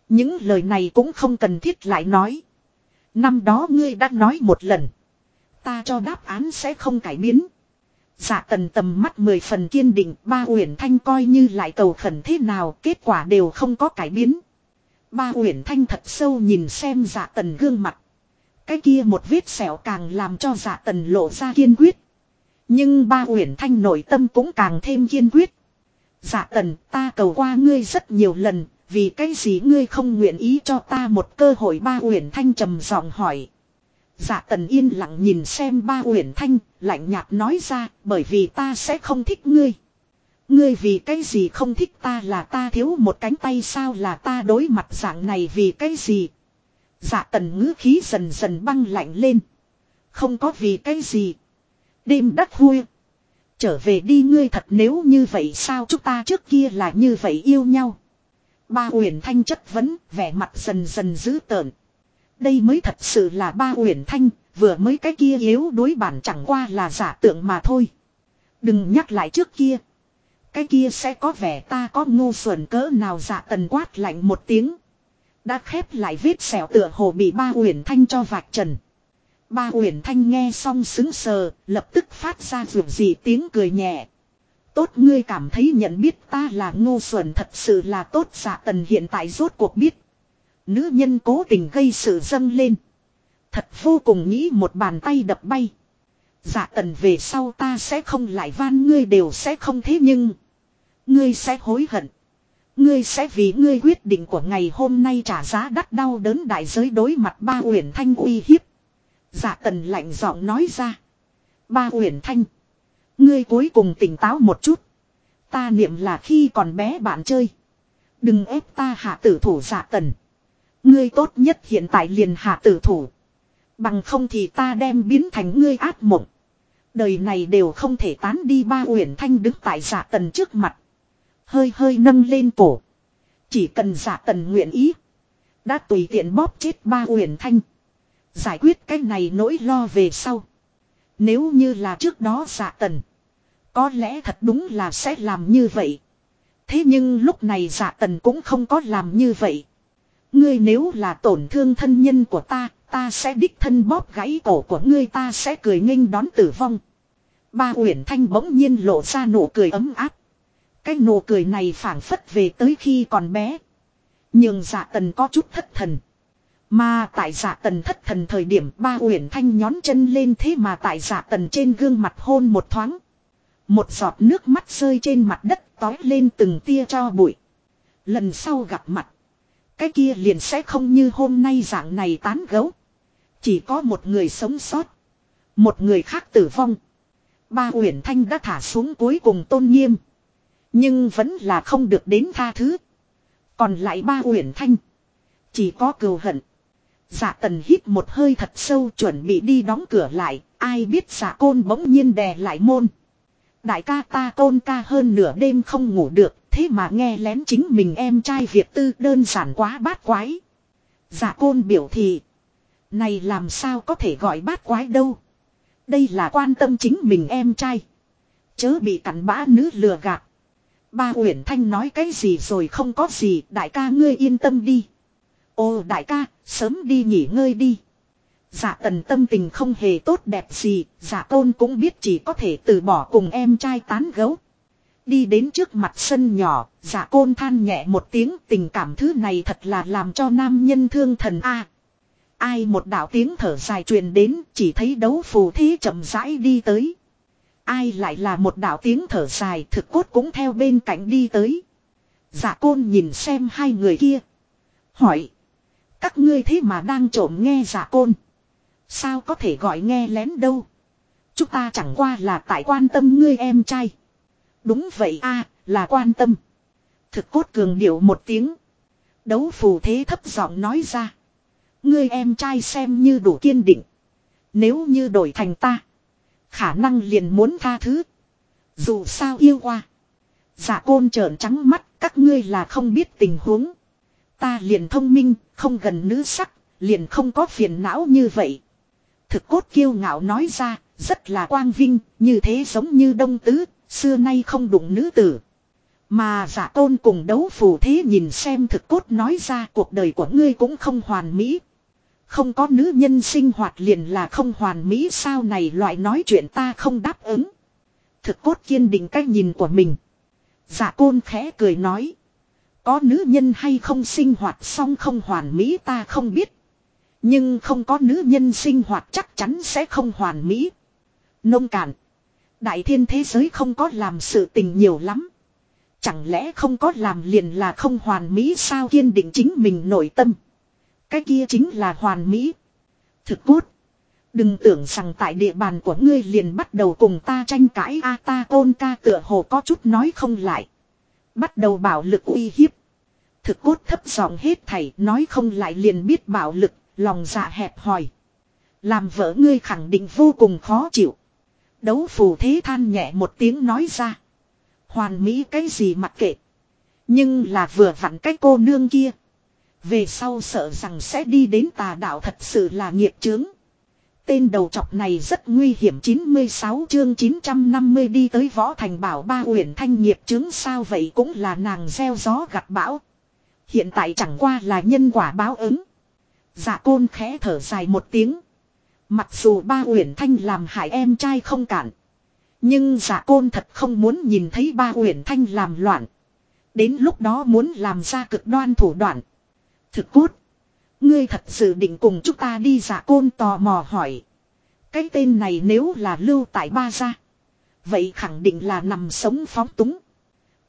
A: Những lời này cũng không cần thiết lại nói. Năm đó ngươi đã nói một lần. Ta cho đáp án sẽ không cải biến. Dạ tần tầm mắt mười phần kiên định, ba uyển thanh coi như lại cầu khẩn thế nào, kết quả đều không có cải biến. Ba uyển thanh thật sâu nhìn xem dạ tần gương mặt. Cái kia một vết sẹo càng làm cho dạ tần lộ ra kiên quyết. Nhưng ba uyển thanh nội tâm cũng càng thêm kiên quyết. Dạ tần ta cầu qua ngươi rất nhiều lần, vì cái gì ngươi không nguyện ý cho ta một cơ hội ba uyển thanh trầm giọng hỏi. Dạ tần yên lặng nhìn xem ba uyển thanh, lạnh nhạt nói ra, bởi vì ta sẽ không thích ngươi. Ngươi vì cái gì không thích ta là ta thiếu một cánh tay sao là ta đối mặt dạng này vì cái gì. Dạ tần ngữ khí dần dần băng lạnh lên. Không có vì cái gì. Đêm đắc vui. Trở về đi ngươi thật nếu như vậy sao chúng ta trước kia là như vậy yêu nhau. Ba uyển thanh chất vấn, vẻ mặt dần dần dữ tợn. Đây mới thật sự là ba uyển thanh, vừa mới cái kia yếu đối bản chẳng qua là giả tượng mà thôi. Đừng nhắc lại trước kia. Cái kia sẽ có vẻ ta có ngu xuẩn cỡ nào dạ tần quát lạnh một tiếng. Đã khép lại vết sẹo tựa hồ bị ba uyển thanh cho vạch trần. Ba uyển thanh nghe xong xứng sờ, lập tức phát ra rượu gì tiếng cười nhẹ. Tốt ngươi cảm thấy nhận biết ta là ngu xuẩn thật sự là tốt giả tần hiện tại rốt cuộc biết. Nữ nhân cố tình gây sự dâng lên. Thật vô cùng nghĩ một bàn tay đập bay. giả tần về sau ta sẽ không lại van ngươi đều sẽ không thế nhưng. Ngươi sẽ hối hận. Ngươi sẽ vì ngươi quyết định của ngày hôm nay trả giá đắt đau đớn đại giới đối mặt ba uyển thanh uy hiếp. Dạ tần lạnh giọng nói ra. Ba uyển thanh. Ngươi cuối cùng tỉnh táo một chút. Ta niệm là khi còn bé bạn chơi. Đừng ép ta hạ tử thủ dạ tần. Ngươi tốt nhất hiện tại liền hạ tử thủ. Bằng không thì ta đem biến thành ngươi ác mộng. Đời này đều không thể tán đi ba uyển thanh đứng tại giả tần trước mặt. Hơi hơi nâng lên cổ. Chỉ cần giả tần nguyện ý. Đã tùy tiện bóp chết ba uyển thanh. Giải quyết cái này nỗi lo về sau. Nếu như là trước đó giả tần. Có lẽ thật đúng là sẽ làm như vậy. Thế nhưng lúc này giả tần cũng không có làm như vậy. Ngươi nếu là tổn thương thân nhân của ta, ta sẽ đích thân bóp gãy cổ của ngươi ta sẽ cười nghênh đón tử vong. Ba Uyển Thanh bỗng nhiên lộ ra nụ cười ấm áp. Cái nụ cười này phảng phất về tới khi còn bé. Nhưng dạ tần có chút thất thần. Mà tại giả tần thất thần thời điểm ba uyển thanh nhón chân lên thế mà tại giả tần trên gương mặt hôn một thoáng. Một giọt nước mắt rơi trên mặt đất tói lên từng tia cho bụi. Lần sau gặp mặt. Cái kia liền sẽ không như hôm nay dạng này tán gấu. Chỉ có một người sống sót. Một người khác tử vong. Ba Uyển Thanh đã thả xuống cuối cùng tôn nghiêm. Nhưng vẫn là không được đến tha thứ. Còn lại ba Uyển Thanh. Chỉ có cừu hận. Dạ tần hít một hơi thật sâu chuẩn bị đi đóng cửa lại. Ai biết dạ côn bỗng nhiên đè lại môn. Đại ca ta côn ca hơn nửa đêm không ngủ được. Thế mà nghe lén chính mình em trai Việt tư đơn giản quá bát quái. Dạ côn biểu thị. Này làm sao có thể gọi bát quái đâu. Đây là quan tâm chính mình em trai. Chớ bị cặn bã nữ lừa gạt. Ba Uyển Thanh nói cái gì rồi không có gì, đại ca ngươi yên tâm đi. Ô đại ca, sớm đi nghỉ ngơi đi. Dạ tần tâm tình không hề tốt đẹp gì, dạ tôn cũng biết chỉ có thể từ bỏ cùng em trai tán gấu. Đi đến trước mặt sân nhỏ, dạ côn than nhẹ một tiếng tình cảm thứ này thật là làm cho nam nhân thương thần A. Ai một đạo tiếng thở dài truyền đến chỉ thấy đấu phù thí chậm rãi đi tới. Ai lại là một đạo tiếng thở dài thực cốt cũng theo bên cạnh đi tới. Dạ côn nhìn xem hai người kia. Hỏi. Các ngươi thế mà đang trộm nghe giả côn. Sao có thể gọi nghe lén đâu. Chúng ta chẳng qua là tại quan tâm ngươi em trai. Đúng vậy a, là quan tâm. Thực cốt cường điệu một tiếng. Đấu phù thế thấp giọng nói ra. Ngươi em trai xem như đủ kiên định. Nếu như đổi thành ta. Khả năng liền muốn tha thứ. Dù sao yêu qua. Giả côn trợn trắng mắt, các ngươi là không biết tình huống. Ta liền thông minh, không gần nữ sắc, liền không có phiền não như vậy. Thực cốt kiêu ngạo nói ra, rất là quang vinh, như thế giống như đông tứ, xưa nay không đụng nữ tử. Mà giả tôn cùng đấu phù thế nhìn xem thực cốt nói ra cuộc đời của ngươi cũng không hoàn mỹ. Không có nữ nhân sinh hoạt liền là không hoàn mỹ sao này loại nói chuyện ta không đáp ứng. Thực cốt kiên định cách nhìn của mình. Giả côn khẽ cười nói. Có nữ nhân hay không sinh hoạt xong không hoàn mỹ ta không biết. Nhưng không có nữ nhân sinh hoạt chắc chắn sẽ không hoàn mỹ. Nông cạn. Đại thiên thế giới không có làm sự tình nhiều lắm. Chẳng lẽ không có làm liền là không hoàn mỹ sao kiên định chính mình nội tâm. Cái kia chính là hoàn mỹ. Thực cốt. Đừng tưởng rằng tại địa bàn của ngươi liền bắt đầu cùng ta tranh cãi a, ta tôn ca tựa hồ có chút nói không lại. Bắt đầu bảo lực uy hiếp. Thực cốt thấp giọng hết thảy nói không lại liền biết bạo lực, lòng dạ hẹp hòi. Làm vợ ngươi khẳng định vô cùng khó chịu. Đấu phù thế than nhẹ một tiếng nói ra. Hoàn mỹ cái gì mặc kệ. Nhưng là vừa vặn cái cô nương kia. Về sau sợ rằng sẽ đi đến tà đạo thật sự là nghiệp chướng. Tên đầu trọc này rất nguy hiểm 96 chương 950 đi tới võ thành bảo ba uyển thanh nghiệp chứng sao vậy cũng là nàng gieo gió gặt bão. Hiện tại chẳng qua là nhân quả báo ứng. Dạ côn khẽ thở dài một tiếng. Mặc dù ba uyển thanh làm hại em trai không cản. Nhưng dạ côn thật không muốn nhìn thấy ba uyển thanh làm loạn. Đến lúc đó muốn làm ra cực đoan thủ đoạn. Thực cốt. Ngươi thật sự định cùng chúng ta đi giả côn tò mò hỏi. Cái tên này nếu là lưu tại ba gia. Vậy khẳng định là nằm sống phóng túng.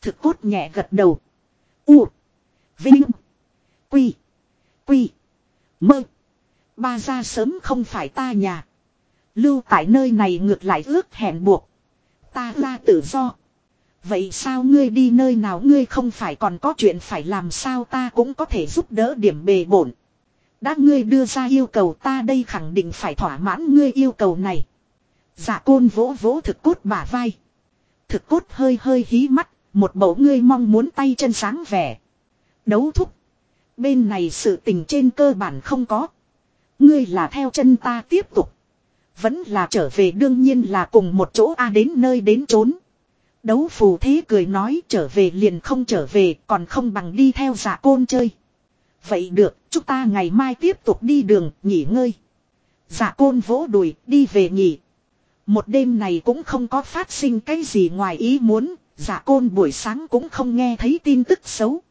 A: Thực cốt nhẹ gật đầu. U. Vinh. Quy. Quy. Mơ. Ba ra sớm không phải ta nhà. Lưu tại nơi này ngược lại ước hẹn buộc. Ta ra tự do. Vậy sao ngươi đi nơi nào ngươi không phải còn có chuyện phải làm sao ta cũng có thể giúp đỡ điểm bề bổn. Đã ngươi đưa ra yêu cầu ta đây khẳng định phải thỏa mãn ngươi yêu cầu này. Dạ côn vỗ vỗ thực cốt bả vai. Thực cốt hơi hơi hí mắt, một bầu ngươi mong muốn tay chân sáng vẻ. Đấu thúc. Bên này sự tình trên cơ bản không có. Ngươi là theo chân ta tiếp tục. Vẫn là trở về đương nhiên là cùng một chỗ A đến nơi đến trốn. Đấu phù thế cười nói trở về liền không trở về còn không bằng đi theo giả côn chơi. Vậy được, chúng ta ngày mai tiếp tục đi đường, nghỉ ngơi. Giả côn vỗ đùi, đi về nghỉ. Một đêm này cũng không có phát sinh cái gì ngoài ý muốn, giả côn buổi sáng cũng không nghe thấy tin tức xấu.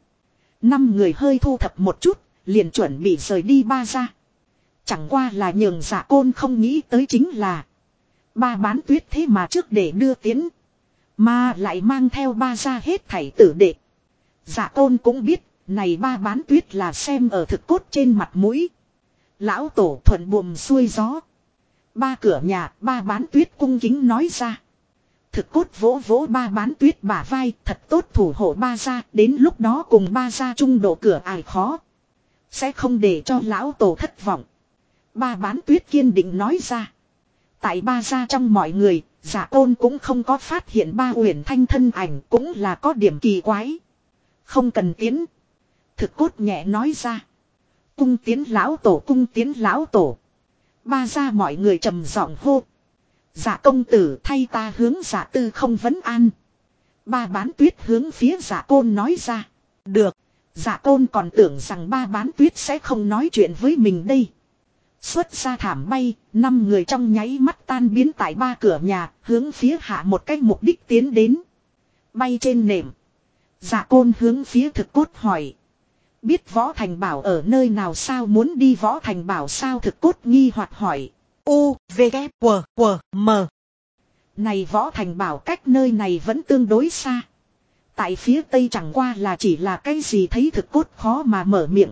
A: Năm người hơi thu thập một chút, liền chuẩn bị rời đi ba ra. Chẳng qua là nhường giả côn không nghĩ tới chính là. Ba bán tuyết thế mà trước để đưa tiến. Mà lại mang theo ba ra hết thảy tử đệ. Giả côn cũng biết, này ba bán tuyết là xem ở thực cốt trên mặt mũi. Lão tổ thuận buồm xuôi gió. Ba cửa nhà, ba bán tuyết cung kính nói ra. Thực cốt vỗ vỗ ba bán tuyết bả vai, thật tốt thủ hộ ba ra, đến lúc đó cùng ba ra trung độ cửa ải khó. Sẽ không để cho lão tổ thất vọng. Ba bán tuyết kiên định nói ra. Tại ba ra trong mọi người, giả tôn cũng không có phát hiện ba uyển thanh thân ảnh cũng là có điểm kỳ quái. Không cần tiến. Thực cốt nhẹ nói ra. Cung tiến lão tổ cung tiến lão tổ. Ba ra mọi người trầm giọng hô. Giả công tử thay ta hướng giả tư không vấn an. Ba bán tuyết hướng phía giả côn nói ra. Được. Giả côn còn tưởng rằng ba bán tuyết sẽ không nói chuyện với mình đây. Xuất ra thảm bay, năm người trong nháy mắt tan biến tại ba cửa nhà, hướng phía hạ một cách mục đích tiến đến. Bay trên nệm. Giả côn hướng phía thực cốt hỏi. Biết võ thành bảo ở nơi nào sao muốn đi võ thành bảo sao thực cốt nghi hoặc hỏi. U, V, K, W, W, M. Này võ thành bảo cách nơi này vẫn tương đối xa. Tại phía tây chẳng qua là chỉ là cái gì thấy thực cốt khó mà mở miệng.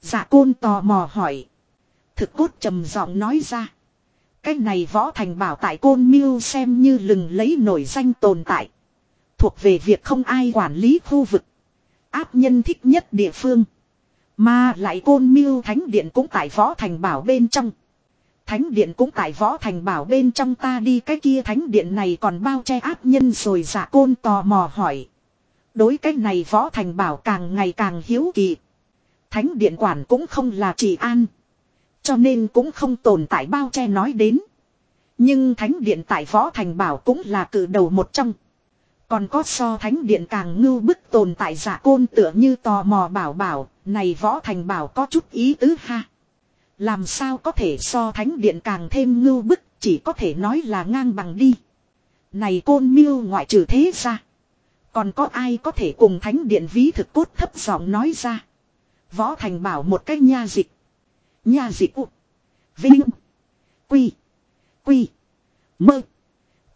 A: Dạ côn tò mò hỏi. Thực cốt trầm giọng nói ra. Cái này võ thành bảo tại côn miêu xem như lừng lấy nổi danh tồn tại. Thuộc về việc không ai quản lý khu vực. Áp nhân thích nhất địa phương. Mà lại côn miêu thánh điện cũng tại võ thành bảo bên trong. Thánh điện cũng tại võ thành bảo bên trong ta đi cái kia thánh điện này còn bao che áp nhân rồi giả côn tò mò hỏi. Đối cái này võ thành bảo càng ngày càng hiếu kỳ. Thánh điện quản cũng không là chỉ an. Cho nên cũng không tồn tại bao che nói đến. Nhưng thánh điện tại võ thành bảo cũng là cử đầu một trong. Còn có so thánh điện càng ngưu bức tồn tại giả côn tựa như tò mò bảo bảo, này võ thành bảo có chút ý tứ ha. Làm sao có thể so thánh điện càng thêm ngưu bức, chỉ có thể nói là ngang bằng đi. Này côn miêu ngoại trừ thế ra. Còn có ai có thể cùng thánh điện ví thực cốt thấp giọng nói ra. Võ thành bảo một cách nha dịch. Nha dịch u. Vinh. Quy. Quy. Mơ.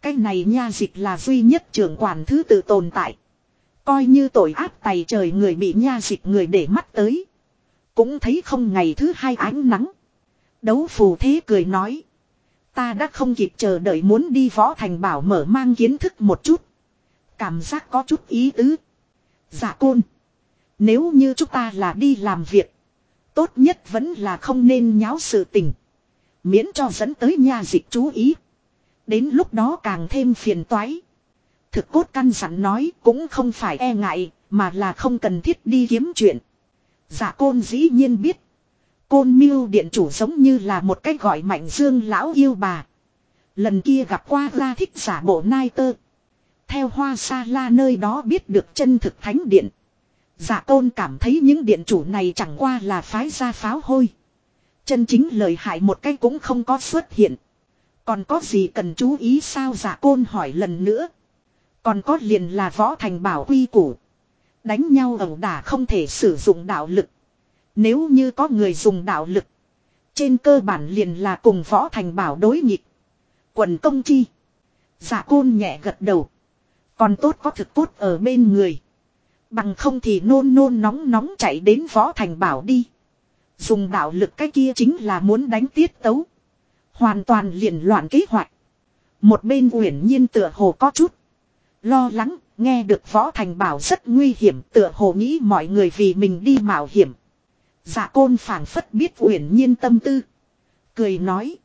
A: Cái này nha dịch là duy nhất trưởng quản thứ tự tồn tại. Coi như tội ác tày trời người bị nha dịch người để mắt tới. Cũng thấy không ngày thứ hai ánh nắng. Đấu phù thế cười nói. Ta đã không kịp chờ đợi muốn đi võ thành bảo mở mang kiến thức một chút. Cảm giác có chút ý tứ. Dạ côn. Nếu như chúng ta là đi làm việc. Tốt nhất vẫn là không nên nháo sự tình. Miễn cho dẫn tới nha dịch chú ý. Đến lúc đó càng thêm phiền toái. Thực cốt căn dặn nói cũng không phải e ngại, mà là không cần thiết đi kiếm chuyện dạ côn dĩ nhiên biết. Côn miêu điện chủ giống như là một cách gọi mạnh dương lão yêu bà. Lần kia gặp qua ra thích giả bộ nai tơ. Theo hoa sa la nơi đó biết được chân thực thánh điện. Dạ côn cảm thấy những điện chủ này chẳng qua là phái ra pháo hôi. Chân chính lời hại một cái cũng không có xuất hiện. Còn có gì cần chú ý sao dạ côn hỏi lần nữa. Còn có liền là võ thành bảo quy củ. Đánh nhau ẩu đả không thể sử dụng đạo lực. Nếu như có người dùng đạo lực. Trên cơ bản liền là cùng võ thành bảo đối nghịch. Quần công chi. Giả côn nhẹ gật đầu. Còn tốt có thực cốt ở bên người. Bằng không thì nôn nôn nóng nóng chạy đến võ thành bảo đi. Dùng đạo lực cái kia chính là muốn đánh tiết tấu. Hoàn toàn liền loạn kế hoạch. Một bên uyển nhiên tựa hồ có chút. Lo lắng, nghe được võ thành bảo rất nguy hiểm, tựa hồ nghĩ mọi người vì mình đi mạo hiểm. Dạ côn phảng phất biết uyển nhiên tâm tư. Cười nói.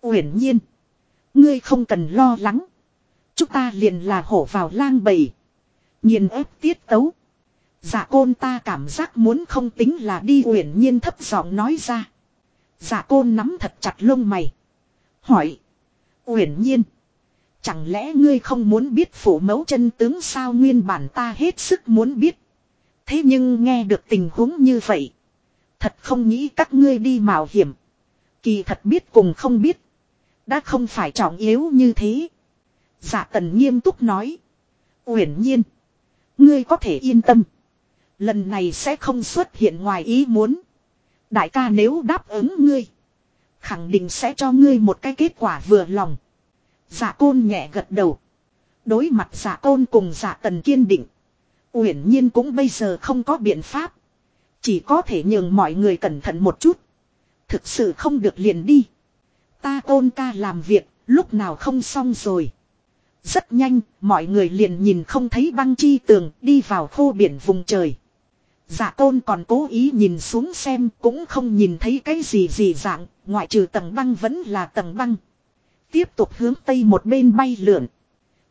A: Uyển nhiên. Ngươi không cần lo lắng. Chúng ta liền là hổ vào lang bầy. Nhìn ép tiết tấu. Dạ côn ta cảm giác muốn không tính là đi uyển nhiên thấp giọng nói ra. Dạ côn nắm thật chặt lông mày. Hỏi. Uyển nhiên. Chẳng lẽ ngươi không muốn biết phủ mẫu chân tướng sao nguyên bản ta hết sức muốn biết. Thế nhưng nghe được tình huống như vậy. Thật không nghĩ các ngươi đi mạo hiểm. Kỳ thật biết cùng không biết. Đã không phải trọng yếu như thế. giả tần nghiêm túc nói. Uyển nhiên. Ngươi có thể yên tâm. Lần này sẽ không xuất hiện ngoài ý muốn. Đại ca nếu đáp ứng ngươi. Khẳng định sẽ cho ngươi một cái kết quả vừa lòng. Giả côn nhẹ gật đầu. Đối mặt giả côn cùng giả tần kiên định. Uyển nhiên cũng bây giờ không có biện pháp. Chỉ có thể nhường mọi người cẩn thận một chút. Thực sự không được liền đi. Ta côn ca làm việc, lúc nào không xong rồi. Rất nhanh, mọi người liền nhìn không thấy băng chi tường đi vào khô biển vùng trời. Dạ tôn còn cố ý nhìn xuống xem cũng không nhìn thấy cái gì gì dạng, ngoại trừ tầng băng vẫn là tầng băng. Tiếp tục hướng tây một bên bay lượn.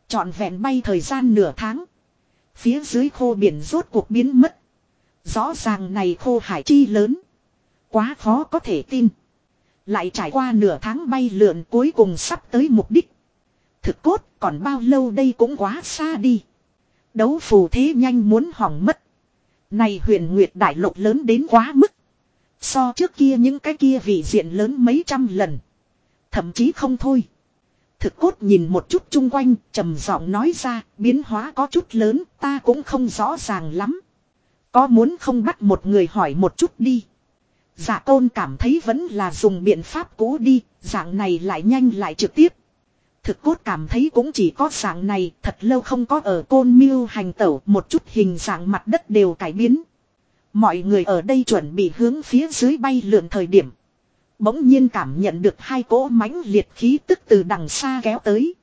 A: Chọn vẹn bay thời gian nửa tháng. Phía dưới khô biển rốt cuộc biến mất. Rõ ràng này khô hải chi lớn. Quá khó có thể tin. Lại trải qua nửa tháng bay lượn cuối cùng sắp tới mục đích. Thực cốt còn bao lâu đây cũng quá xa đi. Đấu phù thế nhanh muốn hỏng mất. Này huyền nguyệt đại lục lớn đến quá mức. So trước kia những cái kia vị diện lớn mấy trăm lần. Thậm chí không thôi. Thực cốt nhìn một chút chung quanh, trầm giọng nói ra, biến hóa có chút lớn, ta cũng không rõ ràng lắm. Có muốn không bắt một người hỏi một chút đi. Giả tôn cảm thấy vẫn là dùng biện pháp cũ đi, dạng này lại nhanh lại trực tiếp. Thực cốt cảm thấy cũng chỉ có dạng này, thật lâu không có ở côn miêu hành tẩu, một chút hình dạng mặt đất đều cải biến. Mọi người ở đây chuẩn bị hướng phía dưới bay lượn thời điểm. Bỗng nhiên cảm nhận được hai cỗ mãnh liệt khí tức từ đằng xa kéo tới.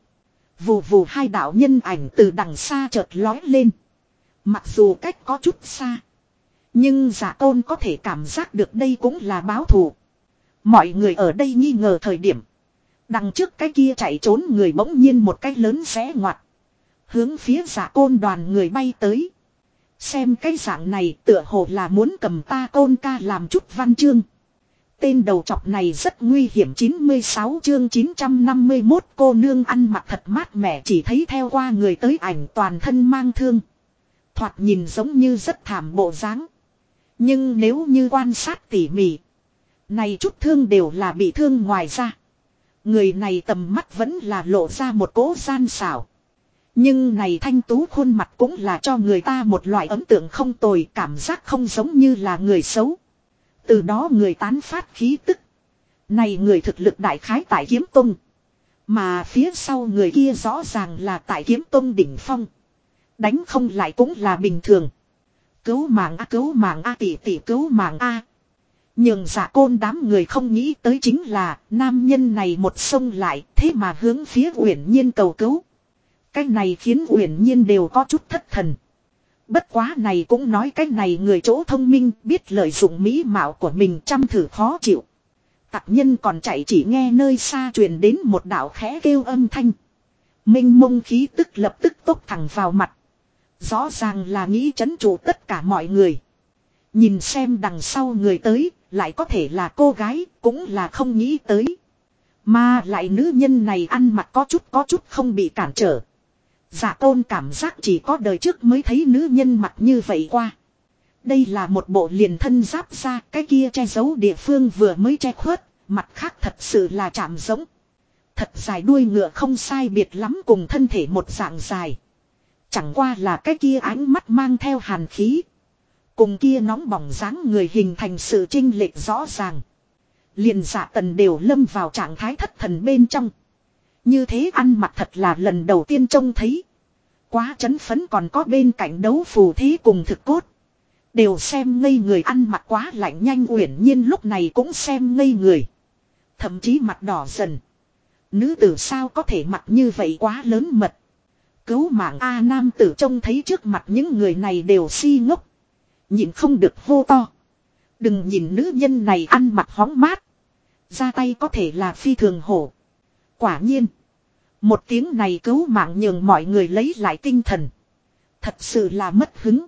A: Vù vù hai đạo nhân ảnh từ đằng xa chợt lói lên. Mặc dù cách có chút xa. Nhưng giả tôn có thể cảm giác được đây cũng là báo thù. Mọi người ở đây nghi ngờ thời điểm. Đằng trước cái kia chạy trốn người bỗng nhiên một cái lớn xé ngoặt. Hướng phía giả côn đoàn người bay tới. Xem cái dạng này tựa hồ là muốn cầm ta côn ca làm chút văn chương. Tên đầu chọc này rất nguy hiểm 96 chương 951 cô nương ăn mặc thật mát mẻ, chỉ thấy theo qua người tới ảnh toàn thân mang thương. Thoạt nhìn giống như rất thảm bộ dáng. Nhưng nếu như quan sát tỉ mỉ. Này chút thương đều là bị thương ngoài ra. Người này tầm mắt vẫn là lộ ra một cỗ gian xảo. Nhưng này thanh tú khuôn mặt cũng là cho người ta một loại ấn tượng không tồi, cảm giác không giống như là người xấu. Từ đó người tán phát khí tức. Này người thực lực đại khái tại kiếm tung. Mà phía sau người kia rõ ràng là tại kiếm tung đỉnh phong. Đánh không lại cũng là bình thường. Cứu mạng a, cứu mạng a, tỷ tỷ cứu mạng a. Nhưng giả côn đám người không nghĩ tới chính là nam nhân này một sông lại, thế mà hướng phía uyển nhiên cầu cứu. Cái này khiến uyển nhiên đều có chút thất thần. Bất quá này cũng nói cái này người chỗ thông minh biết lợi dụng mỹ mạo của mình chăm thử khó chịu. Tạc nhân còn chạy chỉ nghe nơi xa truyền đến một đạo khẽ kêu âm thanh. Minh mông khí tức lập tức tốc thẳng vào mặt. Rõ ràng là nghĩ chấn trụ tất cả mọi người. Nhìn xem đằng sau người tới, lại có thể là cô gái, cũng là không nghĩ tới. Mà lại nữ nhân này ăn mặc có chút có chút không bị cản trở. Giả tôn cảm giác chỉ có đời trước mới thấy nữ nhân mặt như vậy qua. Đây là một bộ liền thân giáp ra, cái kia che giấu địa phương vừa mới che khuất, mặt khác thật sự là chạm giống. Thật dài đuôi ngựa không sai biệt lắm cùng thân thể một dạng dài. Chẳng qua là cái kia ánh mắt mang theo hàn khí. Cùng kia nóng bỏng dáng người hình thành sự trinh lệch rõ ràng. Liền giả tần đều lâm vào trạng thái thất thần bên trong. Như thế ăn mặc thật là lần đầu tiên trông thấy. Quá chấn phấn còn có bên cạnh đấu phù thí cùng thực cốt. Đều xem ngây người ăn mặc quá lạnh nhanh uyển nhiên lúc này cũng xem ngây người. Thậm chí mặt đỏ dần. Nữ tử sao có thể mặc như vậy quá lớn mật. Cứu mạng A nam tử trông thấy trước mặt những người này đều si ngốc. Nhìn không được hô to. Đừng nhìn nữ nhân này ăn mặc hóng mát. Ra tay có thể là phi thường hổ. Quả nhiên. Một tiếng này cứu mạng nhường mọi người lấy lại tinh thần. Thật sự là mất hứng.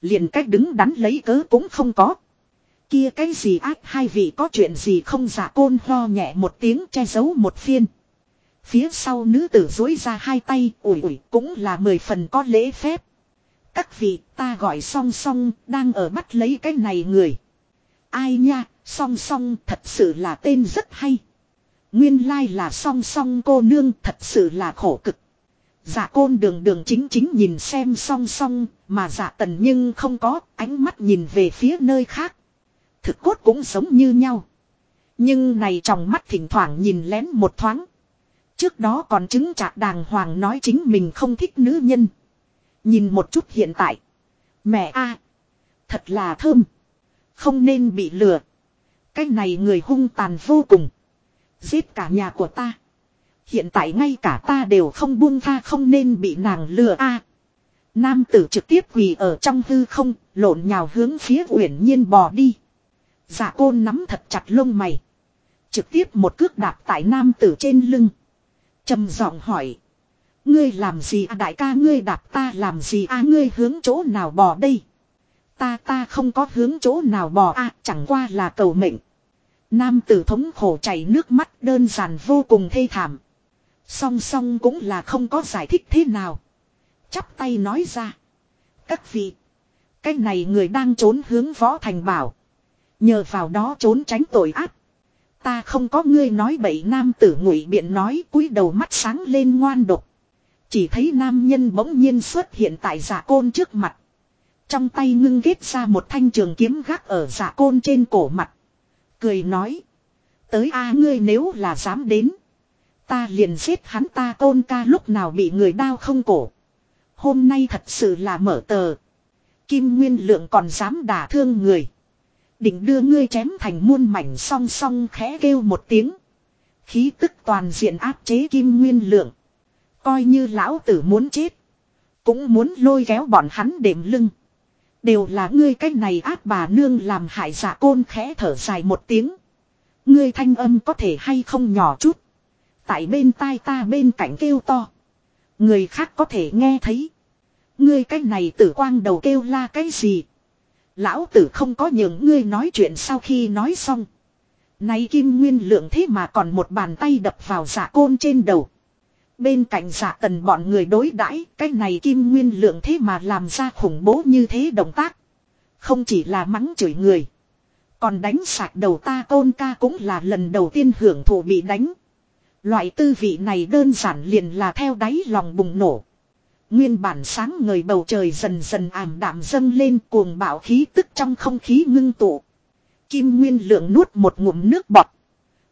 A: Liền cách đứng đắn lấy cớ cũng không có. Kia cái gì ác hai vị có chuyện gì không giả côn ho nhẹ một tiếng che giấu một phiên. Phía sau nữ tử dối ra hai tay ủi ủi cũng là mười phần có lễ phép. Các vị ta gọi song song đang ở bắt lấy cái này người. Ai nha, song song thật sự là tên rất hay. Nguyên lai là song song cô nương thật sự là khổ cực. giả côn đường đường chính chính nhìn xem song song, mà giả tần nhưng không có, ánh mắt nhìn về phía nơi khác. Thực cốt cũng giống như nhau. Nhưng này trong mắt thỉnh thoảng nhìn lén một thoáng. Trước đó còn chứng chạc đàng hoàng nói chính mình không thích nữ nhân. Nhìn một chút hiện tại. Mẹ a Thật là thơm. Không nên bị lừa. Cái này người hung tàn vô cùng. Giết cả nhà của ta. Hiện tại ngay cả ta đều không buông tha không nên bị nàng lừa a. Nam tử trực tiếp quỳ ở trong hư không, lộn nhào hướng phía uyển nhiên bò đi. Dạ Giả côn nắm thật chặt lông mày. Trực tiếp một cước đạp tại nam tử trên lưng. trầm giọng hỏi. Ngươi làm gì à đại ca ngươi đạp ta làm gì à ngươi hướng chỗ nào bò đây. Ta ta không có hướng chỗ nào bò à chẳng qua là cầu mệnh. Nam tử thống khổ chảy nước mắt đơn giản vô cùng thê thảm. Song song cũng là không có giải thích thế nào. Chắp tay nói ra. Các vị. Cái này người đang trốn hướng võ thành bảo. Nhờ vào đó trốn tránh tội ác. Ta không có ngươi nói bậy nam tử ngụy biện nói cúi đầu mắt sáng lên ngoan độc. Chỉ thấy nam nhân bỗng nhiên xuất hiện tại giả côn trước mặt. Trong tay ngưng ghét ra một thanh trường kiếm gác ở giả côn trên cổ mặt. Cười nói. Tới a ngươi nếu là dám đến. Ta liền giết hắn ta côn ca lúc nào bị người đao không cổ. Hôm nay thật sự là mở tờ. Kim Nguyên Lượng còn dám đả thương người. Định đưa ngươi chém thành muôn mảnh song song khẽ kêu một tiếng. Khí tức toàn diện áp chế Kim Nguyên Lượng. Coi như lão tử muốn chết. Cũng muốn lôi kéo bọn hắn đệm lưng. Đều là ngươi cách này ác bà nương làm hại giả côn khẽ thở dài một tiếng. Ngươi thanh âm có thể hay không nhỏ chút. Tại bên tai ta bên cạnh kêu to. Người khác có thể nghe thấy. Ngươi cách này tử quang đầu kêu la cái gì. Lão tử không có những ngươi nói chuyện sau khi nói xong. Này kim nguyên lượng thế mà còn một bàn tay đập vào giả côn trên đầu. Bên cạnh giả tần bọn người đối đãi, cái này kim nguyên lượng thế mà làm ra khủng bố như thế động tác. Không chỉ là mắng chửi người. Còn đánh sạc đầu ta côn ca cũng là lần đầu tiên hưởng thụ bị đánh. Loại tư vị này đơn giản liền là theo đáy lòng bùng nổ. Nguyên bản sáng ngời bầu trời dần dần ảm đạm dâng lên cuồng bạo khí tức trong không khí ngưng tụ. Kim Nguyên lượng nuốt một ngụm nước bọt.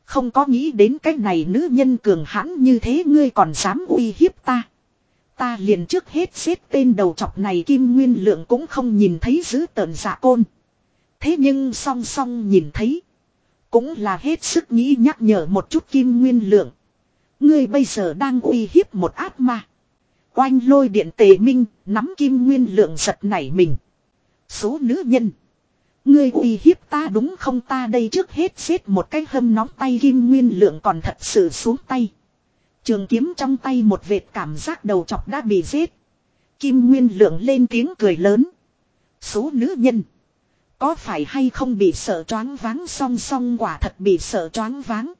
A: Không có nghĩ đến cái này nữ nhân cường hãn như thế ngươi còn dám uy hiếp ta. Ta liền trước hết xếp tên đầu chọc này Kim Nguyên Lượng cũng không nhìn thấy giữ tợn giả côn. Thế nhưng song song nhìn thấy. Cũng là hết sức nghĩ nhắc nhở một chút Kim Nguyên Lượng. Ngươi bây giờ đang uy hiếp một ác ma. Oanh lôi điện tề minh, nắm Kim Nguyên Lượng giật nảy mình. Số nữ nhân. Ngươi uy hiếp ta đúng không ta đây trước hết xếp một cái hâm nóng tay kim nguyên lượng còn thật sự xuống tay. Trường kiếm trong tay một vệt cảm giác đầu chọc đã bị giết. Kim nguyên lượng lên tiếng cười lớn. Số nữ nhân. Có phải hay không bị sợ choáng váng song song quả thật bị sợ choáng váng.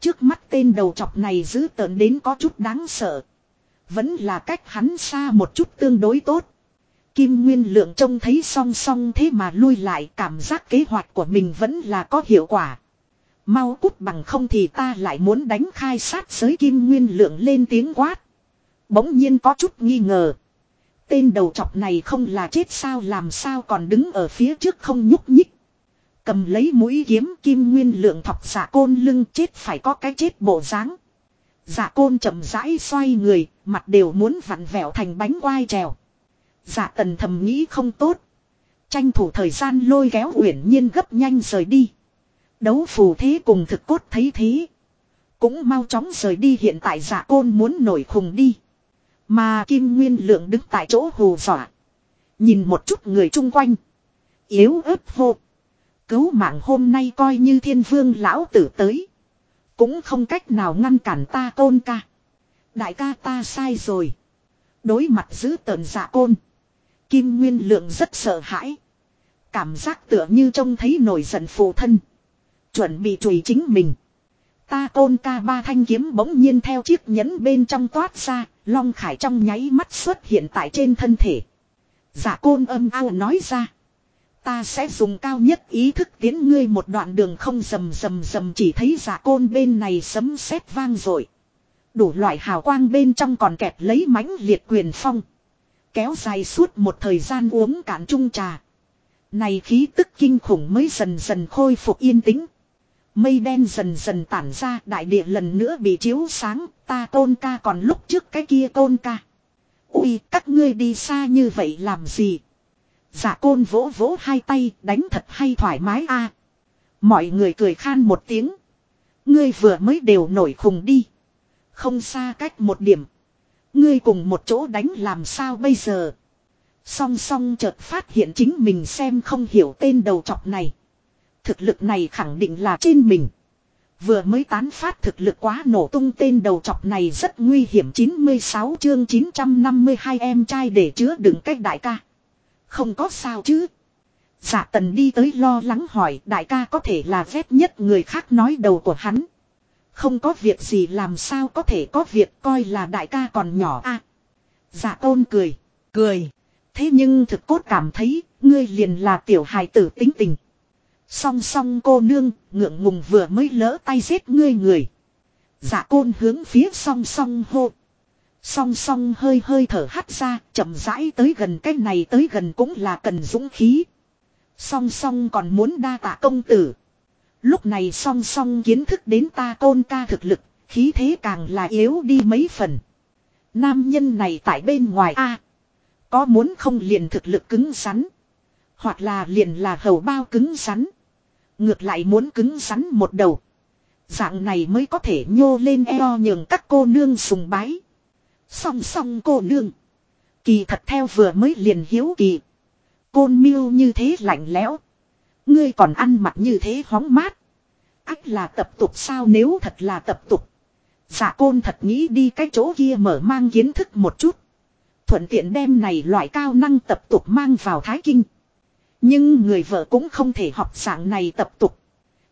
A: Trước mắt tên đầu chọc này giữ tợn đến có chút đáng sợ. Vẫn là cách hắn xa một chút tương đối tốt. Kim Nguyên Lượng trông thấy song song thế mà lui lại cảm giác kế hoạch của mình vẫn là có hiệu quả. Mau cút bằng không thì ta lại muốn đánh khai sát giới Kim Nguyên Lượng lên tiếng quát. Bỗng nhiên có chút nghi ngờ. Tên đầu chọc này không là chết sao làm sao còn đứng ở phía trước không nhúc nhích. Cầm lấy mũi kiếm Kim Nguyên Lượng thọc giả côn lưng chết phải có cái chết bộ dáng. Giả côn chậm rãi xoay người, mặt đều muốn vặn vẹo thành bánh quai trèo. Dạ tần thầm nghĩ không tốt. Tranh thủ thời gian lôi kéo uyển nhiên gấp nhanh rời đi. Đấu phù thế cùng thực cốt thấy thế. Cũng mau chóng rời đi hiện tại dạ côn muốn nổi khùng đi. Mà Kim Nguyên Lượng đứng tại chỗ hù dọa. Nhìn một chút người chung quanh. Yếu ớt hô. Cứu mạng hôm nay coi như thiên vương lão tử tới. Cũng không cách nào ngăn cản ta côn ca. Đại ca ta sai rồi. Đối mặt giữ tờn dạ côn. Kim Nguyên Lượng rất sợ hãi. Cảm giác tựa như trông thấy nổi giận phụ thân. Chuẩn bị chùi chính mình. Ta côn ca ba thanh kiếm bỗng nhiên theo chiếc nhẫn bên trong toát ra, Long Khải trong nháy mắt xuất hiện tại trên thân thể. Giả côn âm ao nói ra. Ta sẽ dùng cao nhất ý thức tiến ngươi một đoạn đường không rầm rầm rầm chỉ thấy giả côn bên này sấm sét vang rồi. Đủ loại hào quang bên trong còn kẹp lấy mãnh liệt quyền phong. Kéo dài suốt một thời gian uống cạn chung trà. Này khí tức kinh khủng mới dần dần khôi phục yên tĩnh. Mây đen dần dần tản ra đại địa lần nữa bị chiếu sáng, ta tôn ca còn lúc trước cái kia tôn ca. Ui, các ngươi đi xa như vậy làm gì? giả côn vỗ vỗ hai tay, đánh thật hay thoải mái a. Mọi người cười khan một tiếng. Ngươi vừa mới đều nổi khùng đi. Không xa cách một điểm. Ngươi cùng một chỗ đánh làm sao bây giờ? Song song chợt phát hiện chính mình xem không hiểu tên đầu trọc này. Thực lực này khẳng định là trên mình. Vừa mới tán phát thực lực quá nổ tung tên đầu chọc này rất nguy hiểm 96 chương 952 em trai để chứa đựng cách đại ca. Không có sao chứ. Giả tần đi tới lo lắng hỏi, đại ca có thể là ghét nhất người khác nói đầu của hắn. Không có việc gì làm sao có thể có việc coi là đại ca còn nhỏ a. À, dạ tôn cười, cười. Thế nhưng thực cốt cảm thấy, ngươi liền là tiểu hài tử tính tình. Song song cô nương, ngượng ngùng vừa mới lỡ tay giết ngươi người. Dạ côn hướng phía song song hô. Song song hơi hơi thở hắt ra, chậm rãi tới gần cái này tới gần cũng là cần dũng khí. Song song còn muốn đa tạ công tử. Lúc này song song kiến thức đến ta tôn ca thực lực, khí thế càng là yếu đi mấy phần. Nam nhân này tại bên ngoài a Có muốn không liền thực lực cứng rắn. Hoặc là liền là hầu bao cứng rắn. Ngược lại muốn cứng rắn một đầu. Dạng này mới có thể nhô lên eo nhường các cô nương sùng bái. Song song cô nương. Kỳ thật theo vừa mới liền hiếu kỳ. Côn miêu như thế lạnh lẽo. Ngươi còn ăn mặc như thế hóng mát. Ách là tập tục sao nếu thật là tập tục. Giả côn thật nghĩ đi cái chỗ kia mở mang kiến thức một chút. Thuận tiện đem này loại cao năng tập tục mang vào Thái Kinh. Nhưng người vợ cũng không thể học dạng này tập tục.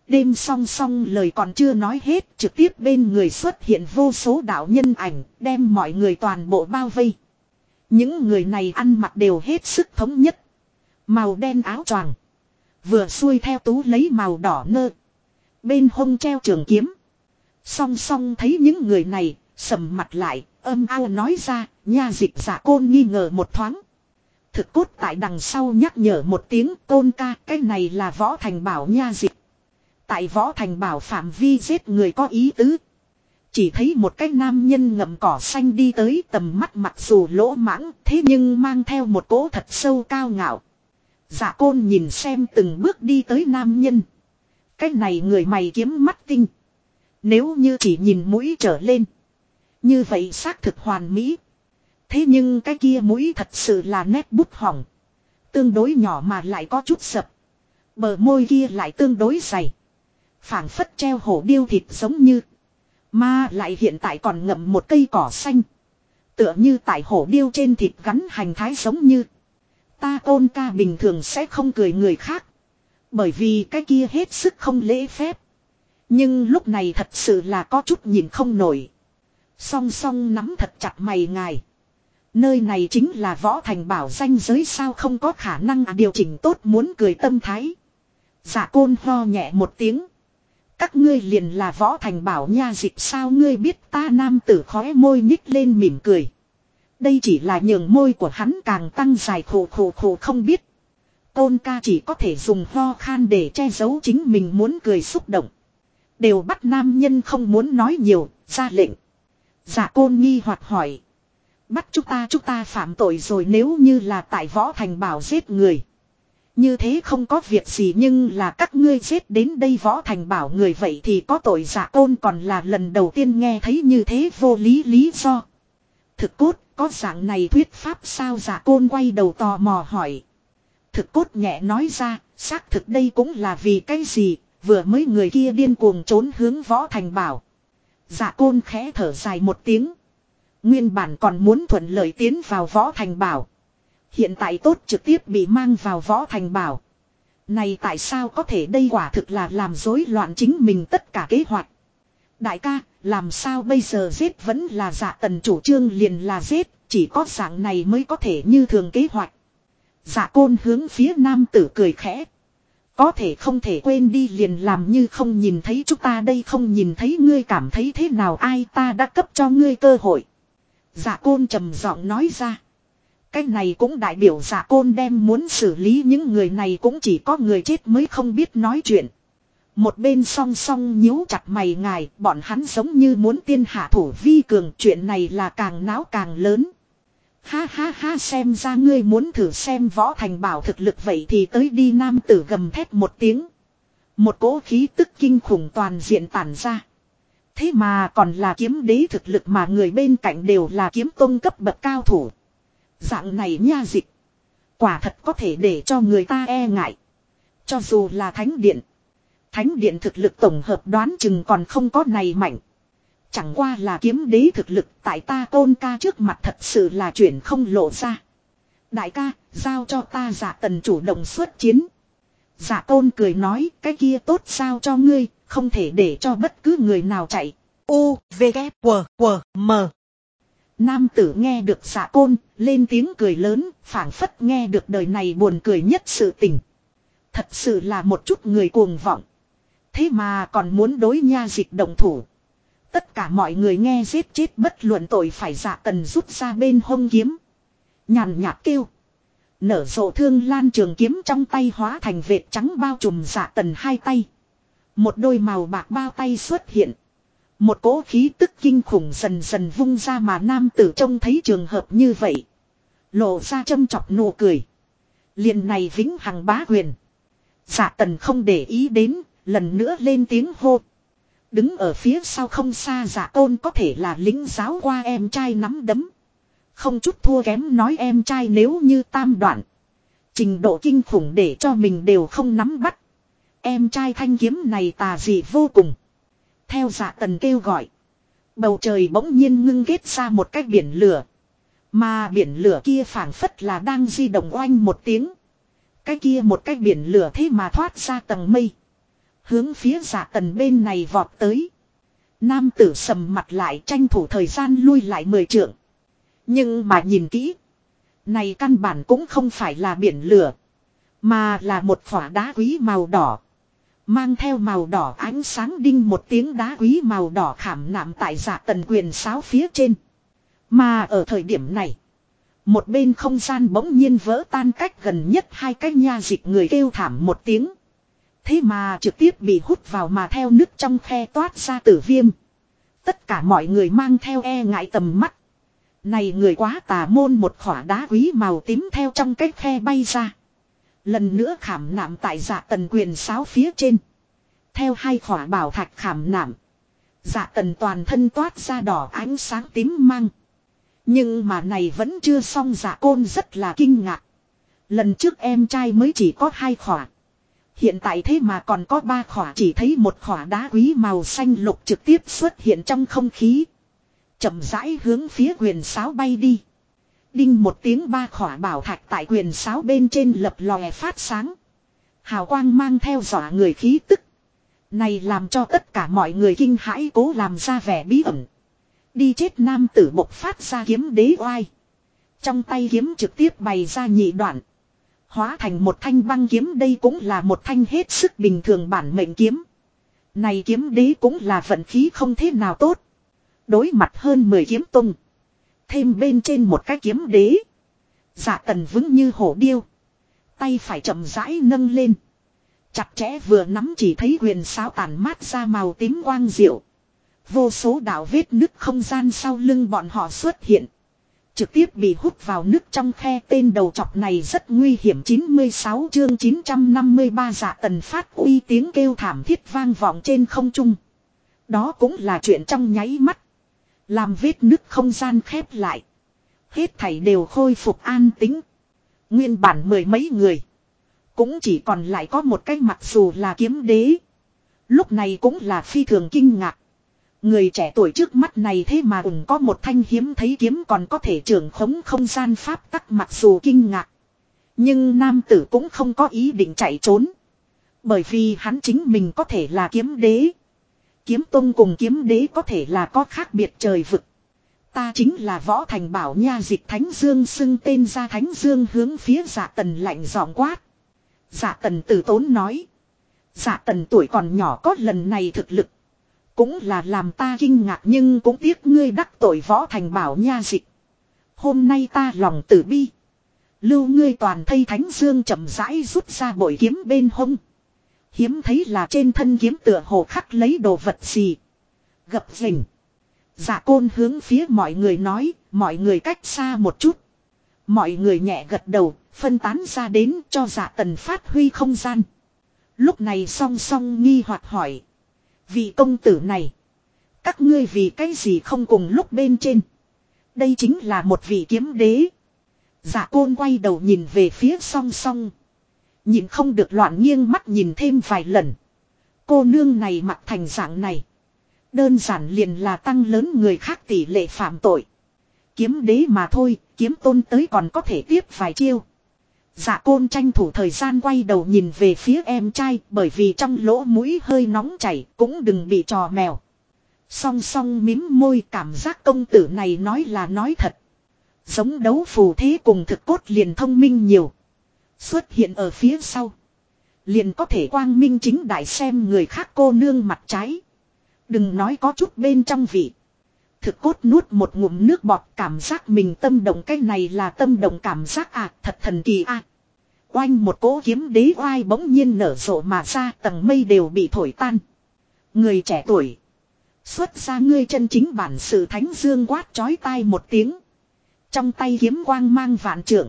A: Đêm song song lời còn chưa nói hết, trực tiếp bên người xuất hiện vô số đạo nhân ảnh, đem mọi người toàn bộ bao vây. Những người này ăn mặc đều hết sức thống nhất. Màu đen áo choàng Vừa xuôi theo tú lấy màu đỏ nơ. Bên hông treo trường kiếm. Song song thấy những người này, sầm mặt lại, âm ao nói ra, nha dịch giả côn nghi ngờ một thoáng. Thực cốt tại đằng sau nhắc nhở một tiếng côn ca, cái này là võ thành bảo nha dịch. Tại võ thành bảo phạm vi giết người có ý tứ. Chỉ thấy một cái nam nhân ngậm cỏ xanh đi tới tầm mắt mặc dù lỗ mãng thế nhưng mang theo một cỗ thật sâu cao ngạo. Dạ côn nhìn xem từng bước đi tới nam nhân. Cái này người mày kiếm mắt tinh. Nếu như chỉ nhìn mũi trở lên. Như vậy xác thực hoàn mỹ. Thế nhưng cái kia mũi thật sự là nét bút hỏng. Tương đối nhỏ mà lại có chút sập. Bờ môi kia lại tương đối dày. phảng phất treo hổ điêu thịt giống như. Mà lại hiện tại còn ngậm một cây cỏ xanh. Tựa như tại hổ điêu trên thịt gắn hành thái giống như. Ta ôn ca bình thường sẽ không cười người khác. Bởi vì cái kia hết sức không lễ phép. Nhưng lúc này thật sự là có chút nhìn không nổi. Song song nắm thật chặt mày ngài. Nơi này chính là võ thành bảo danh giới sao không có khả năng à, điều chỉnh tốt muốn cười tâm thái. Giả côn ho nhẹ một tiếng. Các ngươi liền là võ thành bảo nha dịch sao ngươi biết ta nam tử khóe môi nhích lên mỉm cười. Đây chỉ là nhường môi của hắn càng tăng dài khổ khổ khổ không biết. Tôn ca chỉ có thể dùng ho khan để che giấu chính mình muốn cười xúc động. Đều bắt nam nhân không muốn nói nhiều, ra lệnh. Giả côn nghi hoặc hỏi. Bắt chúng ta chúng ta phạm tội rồi nếu như là tại võ thành bảo giết người. Như thế không có việc gì nhưng là các ngươi giết đến đây võ thành bảo người vậy thì có tội giả côn còn là lần đầu tiên nghe thấy như thế vô lý lý do. Thực cốt, có dạng này thuyết pháp sao giả côn quay đầu tò mò hỏi. Thực cốt nhẹ nói ra, xác thực đây cũng là vì cái gì, vừa mới người kia điên cuồng trốn hướng võ thành bảo. Giả côn khẽ thở dài một tiếng. Nguyên bản còn muốn thuận lợi tiến vào võ thành bảo. Hiện tại tốt trực tiếp bị mang vào võ thành bảo. Này tại sao có thể đây quả thực là làm rối loạn chính mình tất cả kế hoạch. Đại ca, làm sao bây giờ giết vẫn là dạ tần chủ trương liền là giết, chỉ có dạng này mới có thể như thường kế hoạch. Dạ côn hướng phía nam tử cười khẽ. Có thể không thể quên đi liền làm như không nhìn thấy chúng ta đây không nhìn thấy ngươi cảm thấy thế nào ai ta đã cấp cho ngươi cơ hội. Dạ côn trầm giọng nói ra. Cái này cũng đại biểu dạ côn đem muốn xử lý những người này cũng chỉ có người chết mới không biết nói chuyện. Một bên song song nhíu chặt mày ngài, bọn hắn giống như muốn tiên hạ thủ vi cường, chuyện này là càng náo càng lớn. Ha ha ha xem ra ngươi muốn thử xem võ thành bảo thực lực vậy thì tới đi nam tử gầm thét một tiếng. Một cỗ khí tức kinh khủng toàn diện tản ra. Thế mà còn là kiếm đế thực lực mà người bên cạnh đều là kiếm tôn cấp bậc cao thủ. Dạng này nha dịch. Quả thật có thể để cho người ta e ngại. Cho dù là thánh điện. Thánh điện thực lực tổng hợp đoán chừng còn không có này mạnh. Chẳng qua là kiếm đế thực lực tại ta tôn ca trước mặt thật sự là chuyện không lộ ra. Đại ca, giao cho ta giả tần chủ động xuất chiến. Giả tôn cười nói, cái kia tốt sao cho ngươi, không thể để cho bất cứ người nào chạy. U, V, K, W, W, M. Nam tử nghe được giả côn, lên tiếng cười lớn, phảng phất nghe được đời này buồn cười nhất sự tình. Thật sự là một chút người cuồng vọng. Thế mà còn muốn đối nha dịch động thủ. Tất cả mọi người nghe giết chết bất luận tội phải giả tần rút ra bên hông kiếm. Nhàn nhạt kêu. Nở rộ thương lan trường kiếm trong tay hóa thành vệt trắng bao trùm giả tần hai tay. Một đôi màu bạc bao tay xuất hiện. Một cỗ khí tức kinh khủng dần dần vung ra mà nam tử trông thấy trường hợp như vậy. Lộ ra châm chọc nụ cười. liền này vĩnh hằng bá huyền Giả tần không để ý đến, lần nữa lên tiếng hô. Đứng ở phía sau không xa giả côn có thể là lính giáo qua em trai nắm đấm. Không chút thua kém nói em trai nếu như tam đoạn. Trình độ kinh khủng để cho mình đều không nắm bắt. Em trai thanh kiếm này tà dị vô cùng. Theo giả tần kêu gọi. Bầu trời bỗng nhiên ngưng kết ra một cái biển lửa. Mà biển lửa kia phảng phất là đang di động oanh một tiếng. Cái kia một cái biển lửa thế mà thoát ra tầng mây. Hướng phía giả tần bên này vọt tới. Nam tử sầm mặt lại tranh thủ thời gian lui lại mười trượng. Nhưng mà nhìn kỹ. Này căn bản cũng không phải là biển lửa. Mà là một phỏa đá quý màu đỏ. Mang theo màu đỏ ánh sáng đinh một tiếng đá quý màu đỏ khảm nạm tại giả tần quyền sáo phía trên. Mà ở thời điểm này. Một bên không gian bỗng nhiên vỡ tan cách gần nhất hai cái nha dịch người kêu thảm một tiếng. Thế mà trực tiếp bị hút vào mà theo nước trong khe toát ra tử viêm. Tất cả mọi người mang theo e ngại tầm mắt. Này người quá tà môn một khỏa đá quý màu tím theo trong cái khe bay ra. Lần nữa khảm nạm tại dạ tần quyền sáo phía trên. Theo hai khỏa bảo thạch khảm nạm. Dạ tần toàn thân toát ra đỏ ánh sáng tím mang. Nhưng mà này vẫn chưa xong dạ côn rất là kinh ngạc. Lần trước em trai mới chỉ có hai khỏa. Hiện tại thế mà còn có ba khỏa, chỉ thấy một khỏa đá quý màu xanh lục trực tiếp xuất hiện trong không khí. chậm rãi hướng phía quyền sáo bay đi. Đinh một tiếng ba khỏa bảo thạch tại quyền sáo bên trên lập lòe phát sáng. Hào quang mang theo dọa người khí tức. Này làm cho tất cả mọi người kinh hãi cố làm ra vẻ bí ẩn. Đi chết nam tử bộc phát ra kiếm đế oai. Trong tay kiếm trực tiếp bày ra nhị đoạn. Hóa thành một thanh băng kiếm đây cũng là một thanh hết sức bình thường bản mệnh kiếm. Này kiếm đế cũng là vận khí không thế nào tốt. Đối mặt hơn 10 kiếm tung. Thêm bên trên một cái kiếm đế. Giả tần vững như hổ điêu. Tay phải chậm rãi nâng lên. Chặt chẽ vừa nắm chỉ thấy huyền sáo tàn mát ra màu tím quang diệu. Vô số đạo vết nứt không gian sau lưng bọn họ xuất hiện. Trực tiếp bị hút vào nước trong khe tên đầu chọc này rất nguy hiểm 96 chương 953 dạ tần phát uy tiếng kêu thảm thiết vang vọng trên không trung. Đó cũng là chuyện trong nháy mắt. Làm vết nứt không gian khép lại. Hết thảy đều khôi phục an tính. Nguyên bản mười mấy người. Cũng chỉ còn lại có một cái mặc dù là kiếm đế. Lúc này cũng là phi thường kinh ngạc. Người trẻ tuổi trước mắt này thế mà cũng có một thanh hiếm thấy kiếm còn có thể trưởng khống không gian pháp tắc mặc dù kinh ngạc. Nhưng nam tử cũng không có ý định chạy trốn. Bởi vì hắn chính mình có thể là kiếm đế. Kiếm tông cùng kiếm đế có thể là có khác biệt trời vực. Ta chính là võ thành bảo nha dịch Thánh Dương xưng tên ra Thánh Dương hướng phía giả tần lạnh giọng quát. giả tần tử tốn nói. giả tần tuổi còn nhỏ có lần này thực lực. Cũng là làm ta kinh ngạc nhưng cũng tiếc ngươi đắc tội võ thành bảo nha dịch. Hôm nay ta lòng tử bi. Lưu ngươi toàn thây thánh dương chậm rãi rút ra bội kiếm bên hông. Hiếm thấy là trên thân kiếm tựa hồ khắc lấy đồ vật gì. Gập rình. giả côn hướng phía mọi người nói, mọi người cách xa một chút. Mọi người nhẹ gật đầu, phân tán ra đến cho giả tần phát huy không gian. Lúc này song song nghi hoặc hỏi. Vị công tử này. Các ngươi vì cái gì không cùng lúc bên trên. Đây chính là một vị kiếm đế. giả côn quay đầu nhìn về phía song song. Nhìn không được loạn nghiêng mắt nhìn thêm vài lần. Cô nương này mặc thành dạng này. Đơn giản liền là tăng lớn người khác tỷ lệ phạm tội. Kiếm đế mà thôi, kiếm tôn tới còn có thể tiếp vài chiêu. Dạ côn tranh thủ thời gian quay đầu nhìn về phía em trai, bởi vì trong lỗ mũi hơi nóng chảy, cũng đừng bị trò mèo. Song song mím môi, cảm giác công tử này nói là nói thật. Giống đấu phù thế cùng thực cốt liền thông minh nhiều. Xuất hiện ở phía sau. Liền có thể quang minh chính đại xem người khác cô nương mặt trái. Đừng nói có chút bên trong vị. Thực cốt nuốt một ngụm nước bọt, cảm giác mình tâm động, cái này là tâm động cảm giác à thật thần kỳ à. Oanh một cỗ kiếm đế oai bỗng nhiên nở rộ mà ra, tầng mây đều bị thổi tan. Người trẻ tuổi. Xuất ra ngươi chân chính bản sự thánh dương quát chói tai một tiếng. Trong tay kiếm quang mang vạn trượng.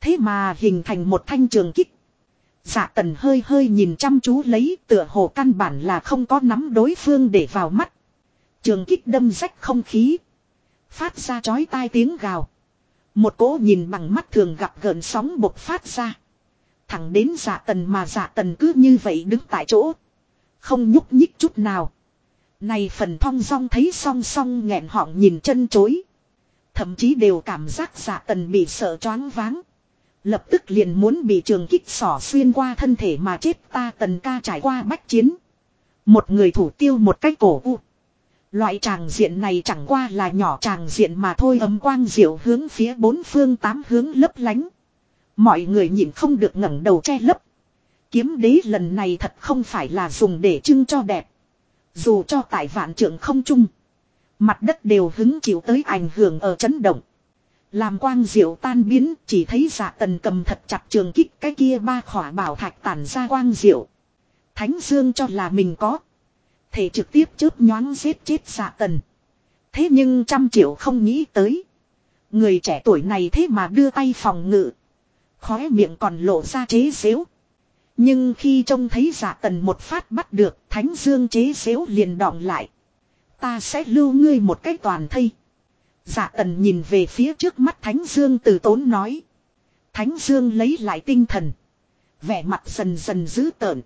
A: Thế mà hình thành một thanh trường kích. Dạ tần hơi hơi nhìn chăm chú lấy, tựa hồ căn bản là không có nắm đối phương để vào mắt. Trường kích đâm rách không khí. Phát ra chói tai tiếng gào. Một cỗ nhìn bằng mắt thường gặp gợn sóng bộc phát ra. Thẳng đến dạ tần mà dạ tần cứ như vậy đứng tại chỗ. Không nhúc nhích chút nào. Này phần thong song thấy song song nghẹn họng nhìn chân chối. Thậm chí đều cảm giác dạ tần bị sợ choáng váng. Lập tức liền muốn bị trường kích sỏ xuyên qua thân thể mà chết ta tần ca trải qua bách chiến. Một người thủ tiêu một cái cổ u. Loại tràng diện này chẳng qua là nhỏ tràng diện mà thôi ấm quang diệu hướng phía bốn phương tám hướng lấp lánh. Mọi người nhìn không được ngẩng đầu che lấp. Kiếm đế lần này thật không phải là dùng để trưng cho đẹp. Dù cho tại vạn trưởng không chung. Mặt đất đều hứng chịu tới ảnh hưởng ở chấn động. Làm quang diệu tan biến, chỉ thấy dạ tần cầm thật chặt trường kích cái kia ba khỏa bảo thạch tản ra quang diệu. Thánh Dương cho là mình có. Thể trực tiếp chớp nhoáng giết chết xạ tần. Thế nhưng trăm triệu không nghĩ tới. Người trẻ tuổi này thế mà đưa tay phòng ngự. Khóe miệng còn lộ ra chế xếu. Nhưng khi trông thấy giả tần một phát bắt được, thánh dương chế xếu liền đọng lại. Ta sẽ lưu ngươi một cách toàn thây. giả tần nhìn về phía trước mắt thánh dương từ tốn nói. Thánh dương lấy lại tinh thần. Vẻ mặt dần dần dữ tợn.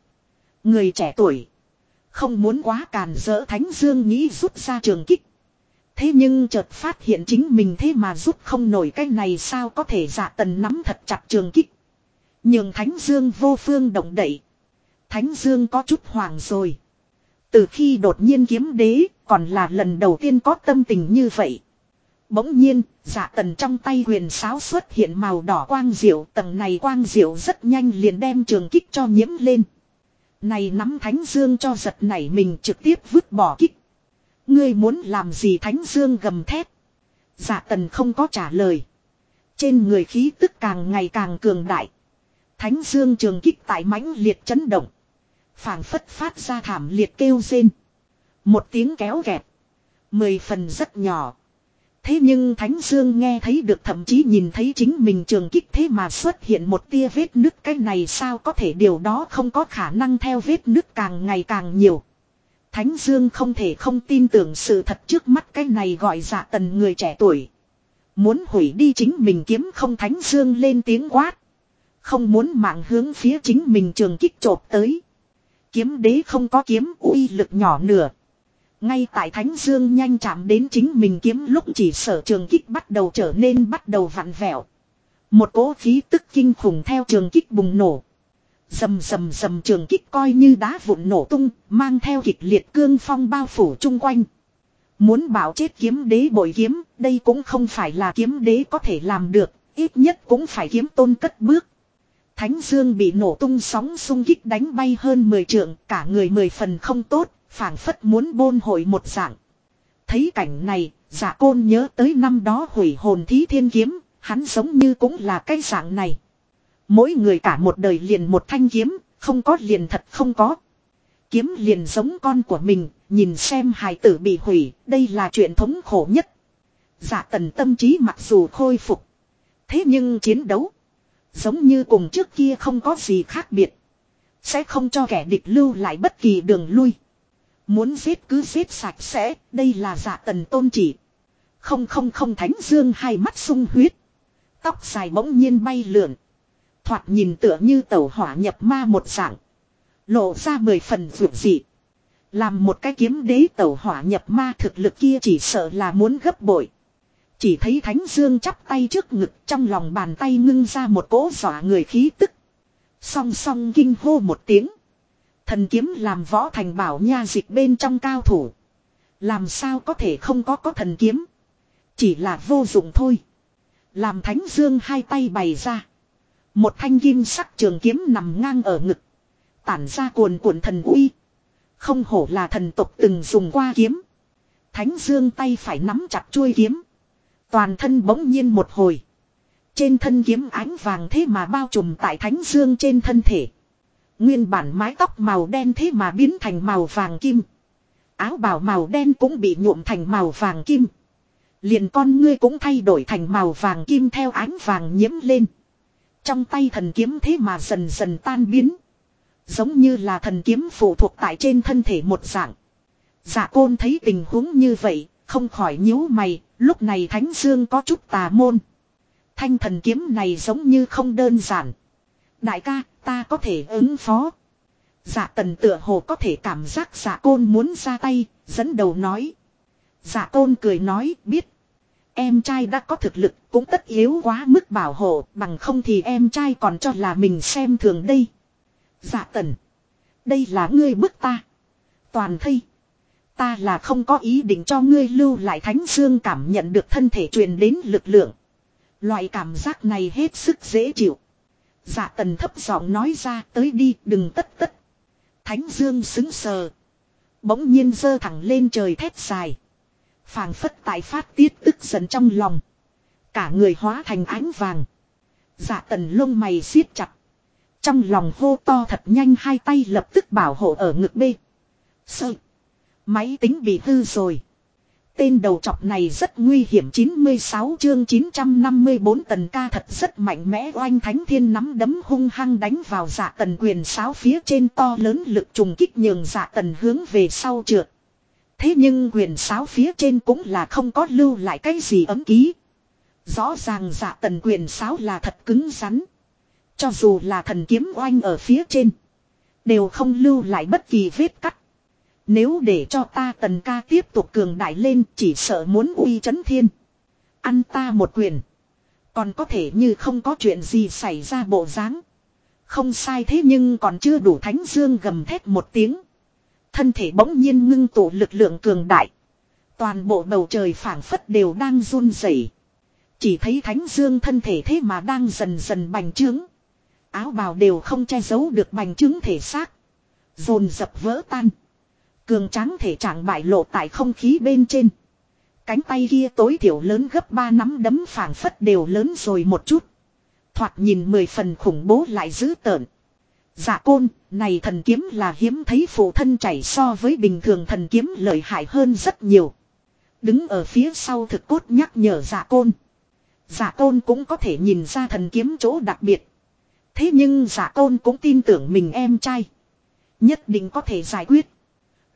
A: Người trẻ tuổi. Không muốn quá càn rỡ Thánh Dương nghĩ rút ra trường kích. Thế nhưng chợt phát hiện chính mình thế mà rút không nổi cái này sao có thể giả tần nắm thật chặt trường kích. Nhưng Thánh Dương vô phương động đậy. Thánh Dương có chút hoàng rồi. Từ khi đột nhiên kiếm đế, còn là lần đầu tiên có tâm tình như vậy. Bỗng nhiên, giả tần trong tay huyền sáo xuất hiện màu đỏ quang diệu, tầng này quang diệu rất nhanh liền đem trường kích cho nhiễm lên. Này nắm Thánh Dương cho giật nảy mình trực tiếp vứt bỏ kích. Ngươi muốn làm gì Thánh Dương gầm thét. giả tần không có trả lời. Trên người khí tức càng ngày càng cường đại. Thánh Dương trường kích tại mãnh liệt chấn động. phảng phất phát ra thảm liệt kêu rên. Một tiếng kéo gẹt. Mười phần rất nhỏ. Thế nhưng Thánh Dương nghe thấy được thậm chí nhìn thấy chính mình trường kích thế mà xuất hiện một tia vết nứt cái này sao có thể, điều đó không có khả năng theo vết nứt càng ngày càng nhiều. Thánh Dương không thể không tin tưởng sự thật trước mắt, cái này gọi dạ tần người trẻ tuổi. Muốn hủy đi chính mình kiếm không, Thánh Dương lên tiếng quát. Không muốn mạng hướng phía chính mình trường kích chộp tới. Kiếm đế không có kiếm, uy lực nhỏ nửa ngay tại Thánh Dương nhanh chạm đến chính mình kiếm lúc chỉ sở trường kích bắt đầu trở nên bắt đầu vặn vẹo. Một cỗ khí tức kinh khủng theo trường kích bùng nổ. Dầm dầm dầm trường kích coi như đá vụn nổ tung, mang theo kịch liệt cương phong bao phủ chung quanh. Muốn bảo chết kiếm đế bội kiếm, đây cũng không phải là kiếm đế có thể làm được, ít nhất cũng phải kiếm tôn cất bước. Thánh Dương bị nổ tung sóng xung kích đánh bay hơn 10 trượng, cả người mười phần không tốt, phảng phất muốn bôn hội một dạng. Thấy cảnh này, giả côn nhớ tới năm đó hủy hồn thí thiên kiếm, hắn giống như cũng là cái dạng này. Mỗi người cả một đời liền một thanh kiếm, không có liền thật không có. Kiếm liền giống con của mình, nhìn xem hài tử bị hủy, đây là chuyện thống khổ nhất. Giả tần tâm trí mặc dù khôi phục. Thế nhưng chiến đấu, giống như cùng trước kia không có gì khác biệt. Sẽ không cho kẻ địch lưu lại bất kỳ đường lui. Muốn giết cứ giết sạch sẽ, đây là giả tần tôn chỉ. Không không không thánh dương hai mắt sung huyết. Tóc dài bỗng nhiên bay lượn. Thoạt nhìn tựa như tẩu hỏa nhập ma một dạng. Lộ ra mười phần vượt dị. Làm một cái kiếm đế tẩu hỏa nhập ma thực lực kia chỉ sợ là muốn gấp bội. Chỉ thấy Thánh Dương chắp tay trước ngực trong lòng bàn tay ngưng ra một cỗ dọa người khí tức. Song song kinh hô một tiếng. Thần kiếm làm võ thành bảo nha dịch bên trong cao thủ. Làm sao có thể không có có thần kiếm. Chỉ là vô dụng thôi. Làm Thánh Dương hai tay bày ra. Một thanh kim sắc trường kiếm nằm ngang ở ngực. Tản ra cuồn cuộn thần uy. Không hổ là thần tộc từng dùng qua kiếm. Thánh Dương tay phải nắm chặt chuôi kiếm. Toàn thân bỗng nhiên một hồi. Trên thân kiếm ánh vàng thế mà bao trùm tại Thánh Dương trên thân thể. Nguyên bản mái tóc màu đen thế mà biến thành màu vàng kim. Áo bào màu đen cũng bị nhuộm thành màu vàng kim. Liền con ngươi cũng thay đổi thành màu vàng kim theo ánh vàng nhiễm lên. Trong tay thần kiếm thế mà dần dần tan biến. Giống như là thần kiếm phụ thuộc tại trên thân thể một dạng. Dạ côn thấy tình huống như vậy, không khỏi nhíu mày, lúc này Thánh Dương có chút tà môn. Thanh thần kiếm này giống như không đơn giản. Đại ca, ta có thể ứng phó. Dạ tần tựa hồ có thể cảm giác dạ côn muốn ra tay, dẫn đầu nói. Dạ côn cười nói, biết. Em trai đã có thực lực, cũng tất yếu quá mức bảo hộ, bằng không thì em trai còn cho là mình xem thường đây. Dạ tần. Đây là ngươi bức ta. Toàn thây. Ta là không có ý định cho ngươi lưu lại thánh dương cảm nhận được thân thể truyền đến lực lượng. Loại cảm giác này hết sức dễ chịu. Dạ tần thấp giọng nói ra tới đi, đừng tất tất. Thánh dương xứng sờ. Bỗng nhiên dơ thẳng lên trời thét dài. phảng phất tại phát tiết tức giận trong lòng. Cả người hóa thành ánh vàng. Dạ tần lông mày siết chặt. Trong lòng hô to thật nhanh hai tay lập tức bảo hộ ở ngực bê. Sợ. Máy tính bị hư rồi. Tên đầu trọc này rất nguy hiểm 96 chương 954 tần ca thật rất mạnh mẽ oanh thánh thiên nắm đấm hung hăng đánh vào dạ tần quyền sáo phía trên to lớn lực trùng kích nhường dạ tần hướng về sau trượt. Thế nhưng quyền sáo phía trên cũng là không có lưu lại cái gì ấm ký. Rõ ràng dạ tần quyền sáo là thật cứng rắn. Cho dù là thần kiếm oanh ở phía trên. Đều không lưu lại bất kỳ vết cắt. Nếu để cho ta tần ca tiếp tục cường đại lên, chỉ sợ muốn uy chấn thiên. Ăn ta một quyền. Còn có thể như không có chuyện gì xảy ra bộ dáng. Không sai thế nhưng còn chưa đủ thánh dương gầm thét một tiếng. Thân thể bỗng nhiên ngưng tụ lực lượng cường đại. Toàn bộ bầu trời phảng phất đều đang run rẩy. Chỉ thấy thánh dương thân thể thế mà đang dần dần bành trướng. Áo bào đều không che giấu được bành trướng thể xác. Dồn dập vỡ tan. Cường tráng thể trạng bại lộ tại không khí bên trên. Cánh tay kia tối thiểu lớn gấp ba nắm đấm phảng phất đều lớn rồi một chút. Thoạt nhìn mười phần khủng bố lại dữ tợn. Dạ côn, này thần kiếm là hiếm thấy phụ thân chảy so với bình thường thần kiếm lợi hại hơn rất nhiều. Đứng ở phía sau thực cốt nhắc nhở dạ côn. Dạ côn cũng có thể nhìn ra thần kiếm chỗ đặc biệt. Thế nhưng dạ côn cũng tin tưởng mình em trai. Nhất định có thể giải quyết.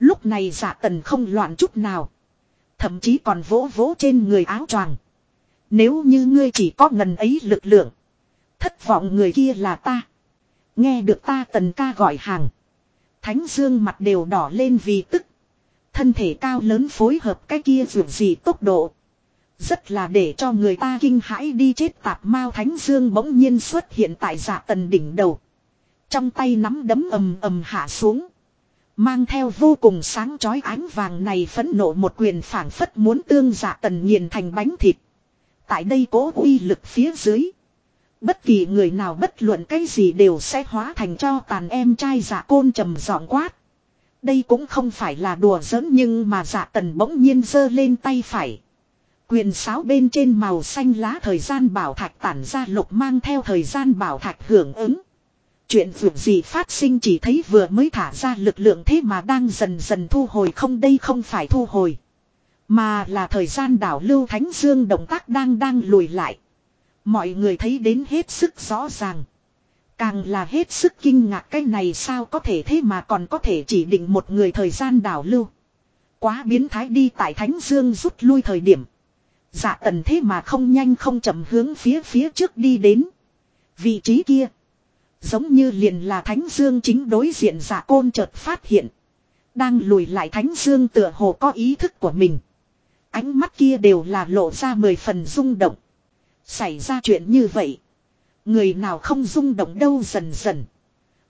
A: Lúc này giả tần không loạn chút nào. Thậm chí còn vỗ vỗ trên người áo choàng. Nếu như ngươi chỉ có ngần ấy lực lượng. Thất vọng người kia là ta. Nghe được ta tần ca gọi hàng. Thánh dương mặt đều đỏ lên vì tức. Thân thể cao lớn phối hợp cái kia vượt gì tốc độ. Rất là để cho người ta kinh hãi đi chết tạp mao thánh dương bỗng nhiên xuất hiện tại giả tần đỉnh đầu. Trong tay nắm đấm ầm ầm hạ xuống. Mang theo vô cùng sáng chói ánh vàng này phẫn nộ một quyền phản phất muốn tương giả tần nghiền thành bánh thịt. Tại đây cố uy lực phía dưới. Bất kỳ người nào bất luận cái gì đều sẽ hóa thành cho tàn em trai giả côn trầm giọng quát. Đây cũng không phải là đùa giỡn nhưng mà giả tần bỗng nhiên giơ lên tay phải. Quyền sáo bên trên màu xanh lá thời gian bảo thạch tản ra lục mang theo thời gian bảo thạch hưởng ứng. Chuyện vượt gì phát sinh chỉ thấy vừa mới thả ra lực lượng thế mà đang dần dần thu hồi không đây không phải thu hồi. Mà là thời gian đảo lưu thánh dương động tác đang đang lùi lại. Mọi người thấy đến hết sức rõ ràng. Càng là hết sức kinh ngạc cái này sao có thể thế mà còn có thể chỉ định một người thời gian đảo lưu. Quá biến thái đi tại Thánh Dương rút lui thời điểm. Dạ tần thế mà không nhanh không chậm hướng phía phía trước đi đến. Vị trí kia. Giống như liền là Thánh Dương chính đối diện giả côn chợt phát hiện. Đang lùi lại Thánh Dương tựa hồ có ý thức của mình. Ánh mắt kia đều là lộ ra mười phần rung động. Xảy ra chuyện như vậy. Người nào không rung động đâu dần dần.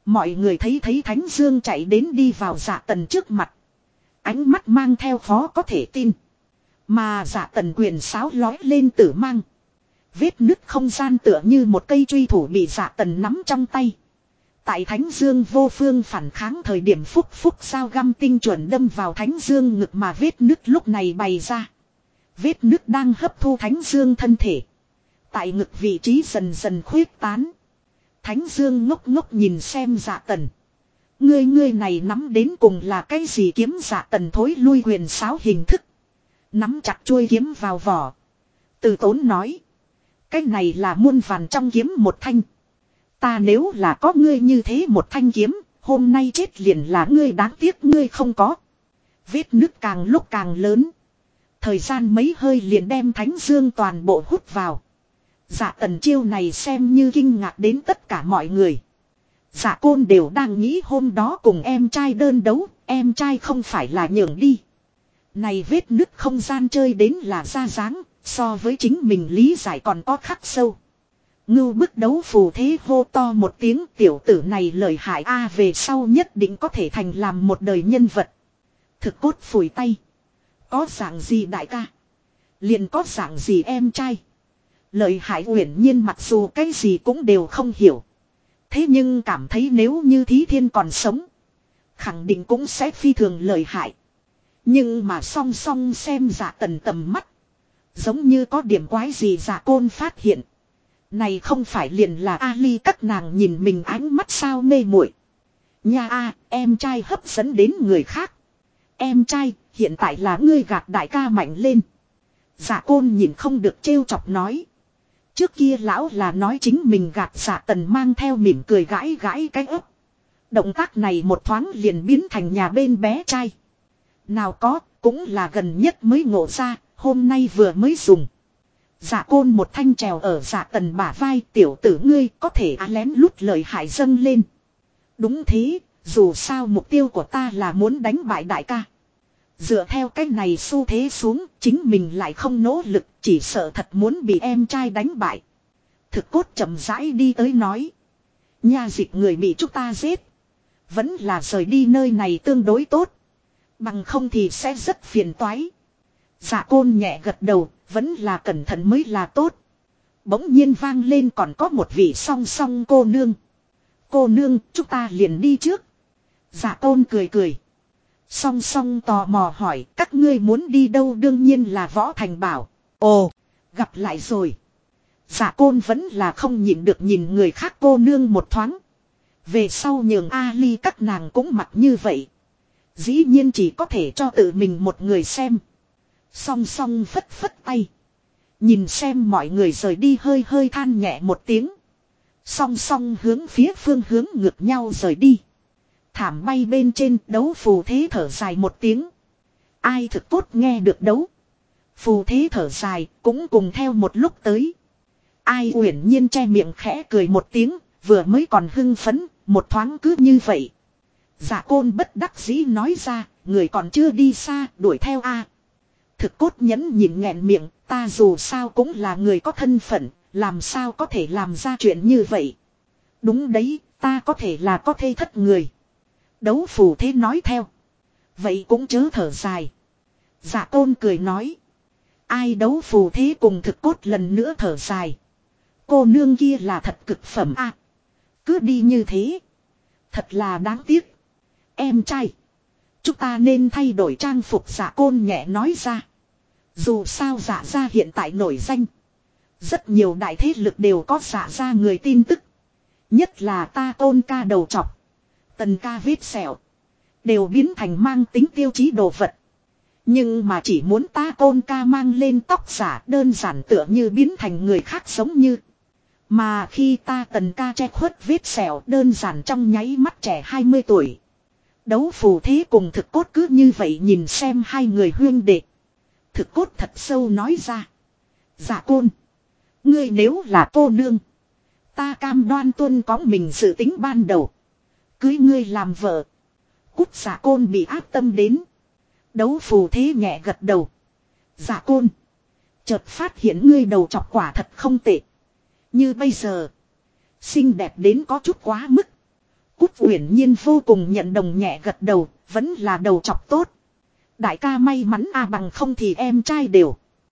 A: Mọi người thấy thấy Thánh Dương chạy đến đi vào giả tần trước mặt. Ánh mắt mang theo khó có thể tin. Mà giả tần quyền sáo lói lên tử mang. Vết nứt không gian tựa như một cây truy thủ bị dạ tần nắm trong tay. Tại Thánh Dương vô phương phản kháng thời điểm phúc phúc sao găm tinh chuẩn đâm vào Thánh Dương ngực mà vết nứt lúc này bày ra. Vết nứt đang hấp thu Thánh Dương thân thể. Tại ngực vị trí dần dần khuyết tán. Thánh Dương ngốc ngốc nhìn xem dạ tần. Ngươi ngươi này nắm đến cùng là cái gì kiếm dạ tần thối lui huyền sáo hình thức. Nắm chặt chuôi kiếm vào vỏ. Từ tốn nói. Cái này là muôn vàn trong kiếm một thanh. Ta nếu là có ngươi như thế một thanh kiếm, hôm nay chết liền là ngươi đáng tiếc ngươi không có. Vết nước càng lúc càng lớn. Thời gian mấy hơi liền đem thánh dương toàn bộ hút vào. Dạ tần chiêu này xem như kinh ngạc đến tất cả mọi người. Dạ côn đều đang nghĩ hôm đó cùng em trai đơn đấu, em trai không phải là nhường đi. Này vết nứt không gian chơi đến là ra dáng, so với chính mình lý giải còn có khắc sâu. Ngưu bức đấu phù thế hô to một tiếng, tiểu tử này lời hại A về sau nhất định có thể thành làm một đời nhân vật. Thực cốt phủi tay. Có dạng gì đại ca? Liền có dạng gì em trai? Lời hại uyển nhiên mặc dù cái gì cũng đều không hiểu. Thế nhưng cảm thấy nếu như thí thiên còn sống. Khẳng định cũng sẽ phi thường lời hại. Nhưng mà song song xem giả tần tầm mắt. Giống như có điểm quái gì giả côn phát hiện. Này không phải liền là Ali các nàng nhìn mình ánh mắt sao mê muội. Nha a, em trai hấp dẫn đến người khác. Em trai, hiện tại là ngươi gạt đại ca mạnh lên. Giả côn nhìn không được trêu chọc nói. Trước kia lão là nói chính mình gạt giả tần mang theo mỉm cười gãi gãi cái ấp. Động tác này một thoáng liền biến thành nhà bên bé trai. Nào có, cũng là gần nhất mới ngộ ra, hôm nay vừa mới dùng. Giả côn một thanh trèo ở giả tần bả vai tiểu tử ngươi có thể á lén lút lời hại dâng lên. Đúng thế, dù sao mục tiêu của ta là muốn đánh bại đại ca. Dựa theo cách này xu thế xuống, chính mình lại không nỗ lực, chỉ sợ thật muốn bị em trai đánh bại. Thực cốt chậm rãi đi tới nói. Nha dịch người bị chúng ta giết. Vẫn là rời đi nơi này tương đối tốt. Bằng không thì sẽ rất phiền toái. Dạ côn nhẹ gật đầu, vẫn là cẩn thận mới là tốt. Bỗng nhiên vang lên còn có một vị song song cô nương. Cô nương, chúng ta liền đi trước. Dạ côn cười cười. Song song tò mò hỏi các ngươi muốn đi đâu đương nhiên là võ thành bảo. Ồ, gặp lại rồi. Dạ côn vẫn là không nhịn được nhìn người khác cô nương một thoáng. Về sau nhường Ali các nàng cũng mặc như vậy. Dĩ nhiên chỉ có thể cho tự mình một người xem. Song song phất phất tay. Nhìn xem mọi người rời đi hơi hơi than nhẹ một tiếng. Song song hướng phía phương hướng ngược nhau rời đi. Thảm bay bên trên đấu phù thế thở dài một tiếng. Ai thực tốt nghe được đấu. Phù thế thở dài cũng cùng theo một lúc tới. Ai uyển nhiên che miệng khẽ cười một tiếng, vừa mới còn hưng phấn, một thoáng cứ như vậy. Giả côn bất đắc dĩ nói ra, người còn chưa đi xa, đuổi theo a. Thực cốt nhẫn nhìn nghẹn miệng, ta dù sao cũng là người có thân phận, làm sao có thể làm ra chuyện như vậy. Đúng đấy, ta có thể là có thê thất người. Đấu phù thế nói theo. Vậy cũng chớ thở dài. Giả tôn cười nói. Ai đấu phù thế cùng thực cốt lần nữa thở dài. Cô nương kia là thật cực phẩm a Cứ đi như thế. Thật là đáng tiếc. Em trai. Chúng ta nên thay đổi trang phục giả côn nhẹ nói ra. Dù sao giả ra hiện tại nổi danh. Rất nhiều đại thế lực đều có giả ra người tin tức. Nhất là ta tôn ca đầu chọc. Tần ca vết sẹo. Đều biến thành mang tính tiêu chí đồ vật. Nhưng mà chỉ muốn ta tôn ca mang lên tóc giả đơn giản tựa như biến thành người khác giống như. Mà khi ta tần ca che khuất vết sẹo đơn giản trong nháy mắt trẻ 20 tuổi. Đấu phù thế cùng thực cốt cứ như vậy nhìn xem hai người huyên đệ. Thực cốt thật sâu nói ra. Dạ côn. Ngươi nếu là cô nương. Ta cam đoan tuân có mình sự tính ban đầu. Cưới ngươi làm vợ. Cút giả côn bị áp tâm đến. Đấu phù thế nhẹ gật đầu. Giả côn. Chợt phát hiện ngươi đầu chọc quả thật không tệ. Như bây giờ. Xinh đẹp đến có chút quá mức. Cút uyển nhiên vô cùng nhận đồng nhẹ gật đầu. Vẫn là đầu chọc tốt. Đại ca may mắn a bằng không thì em trai đều.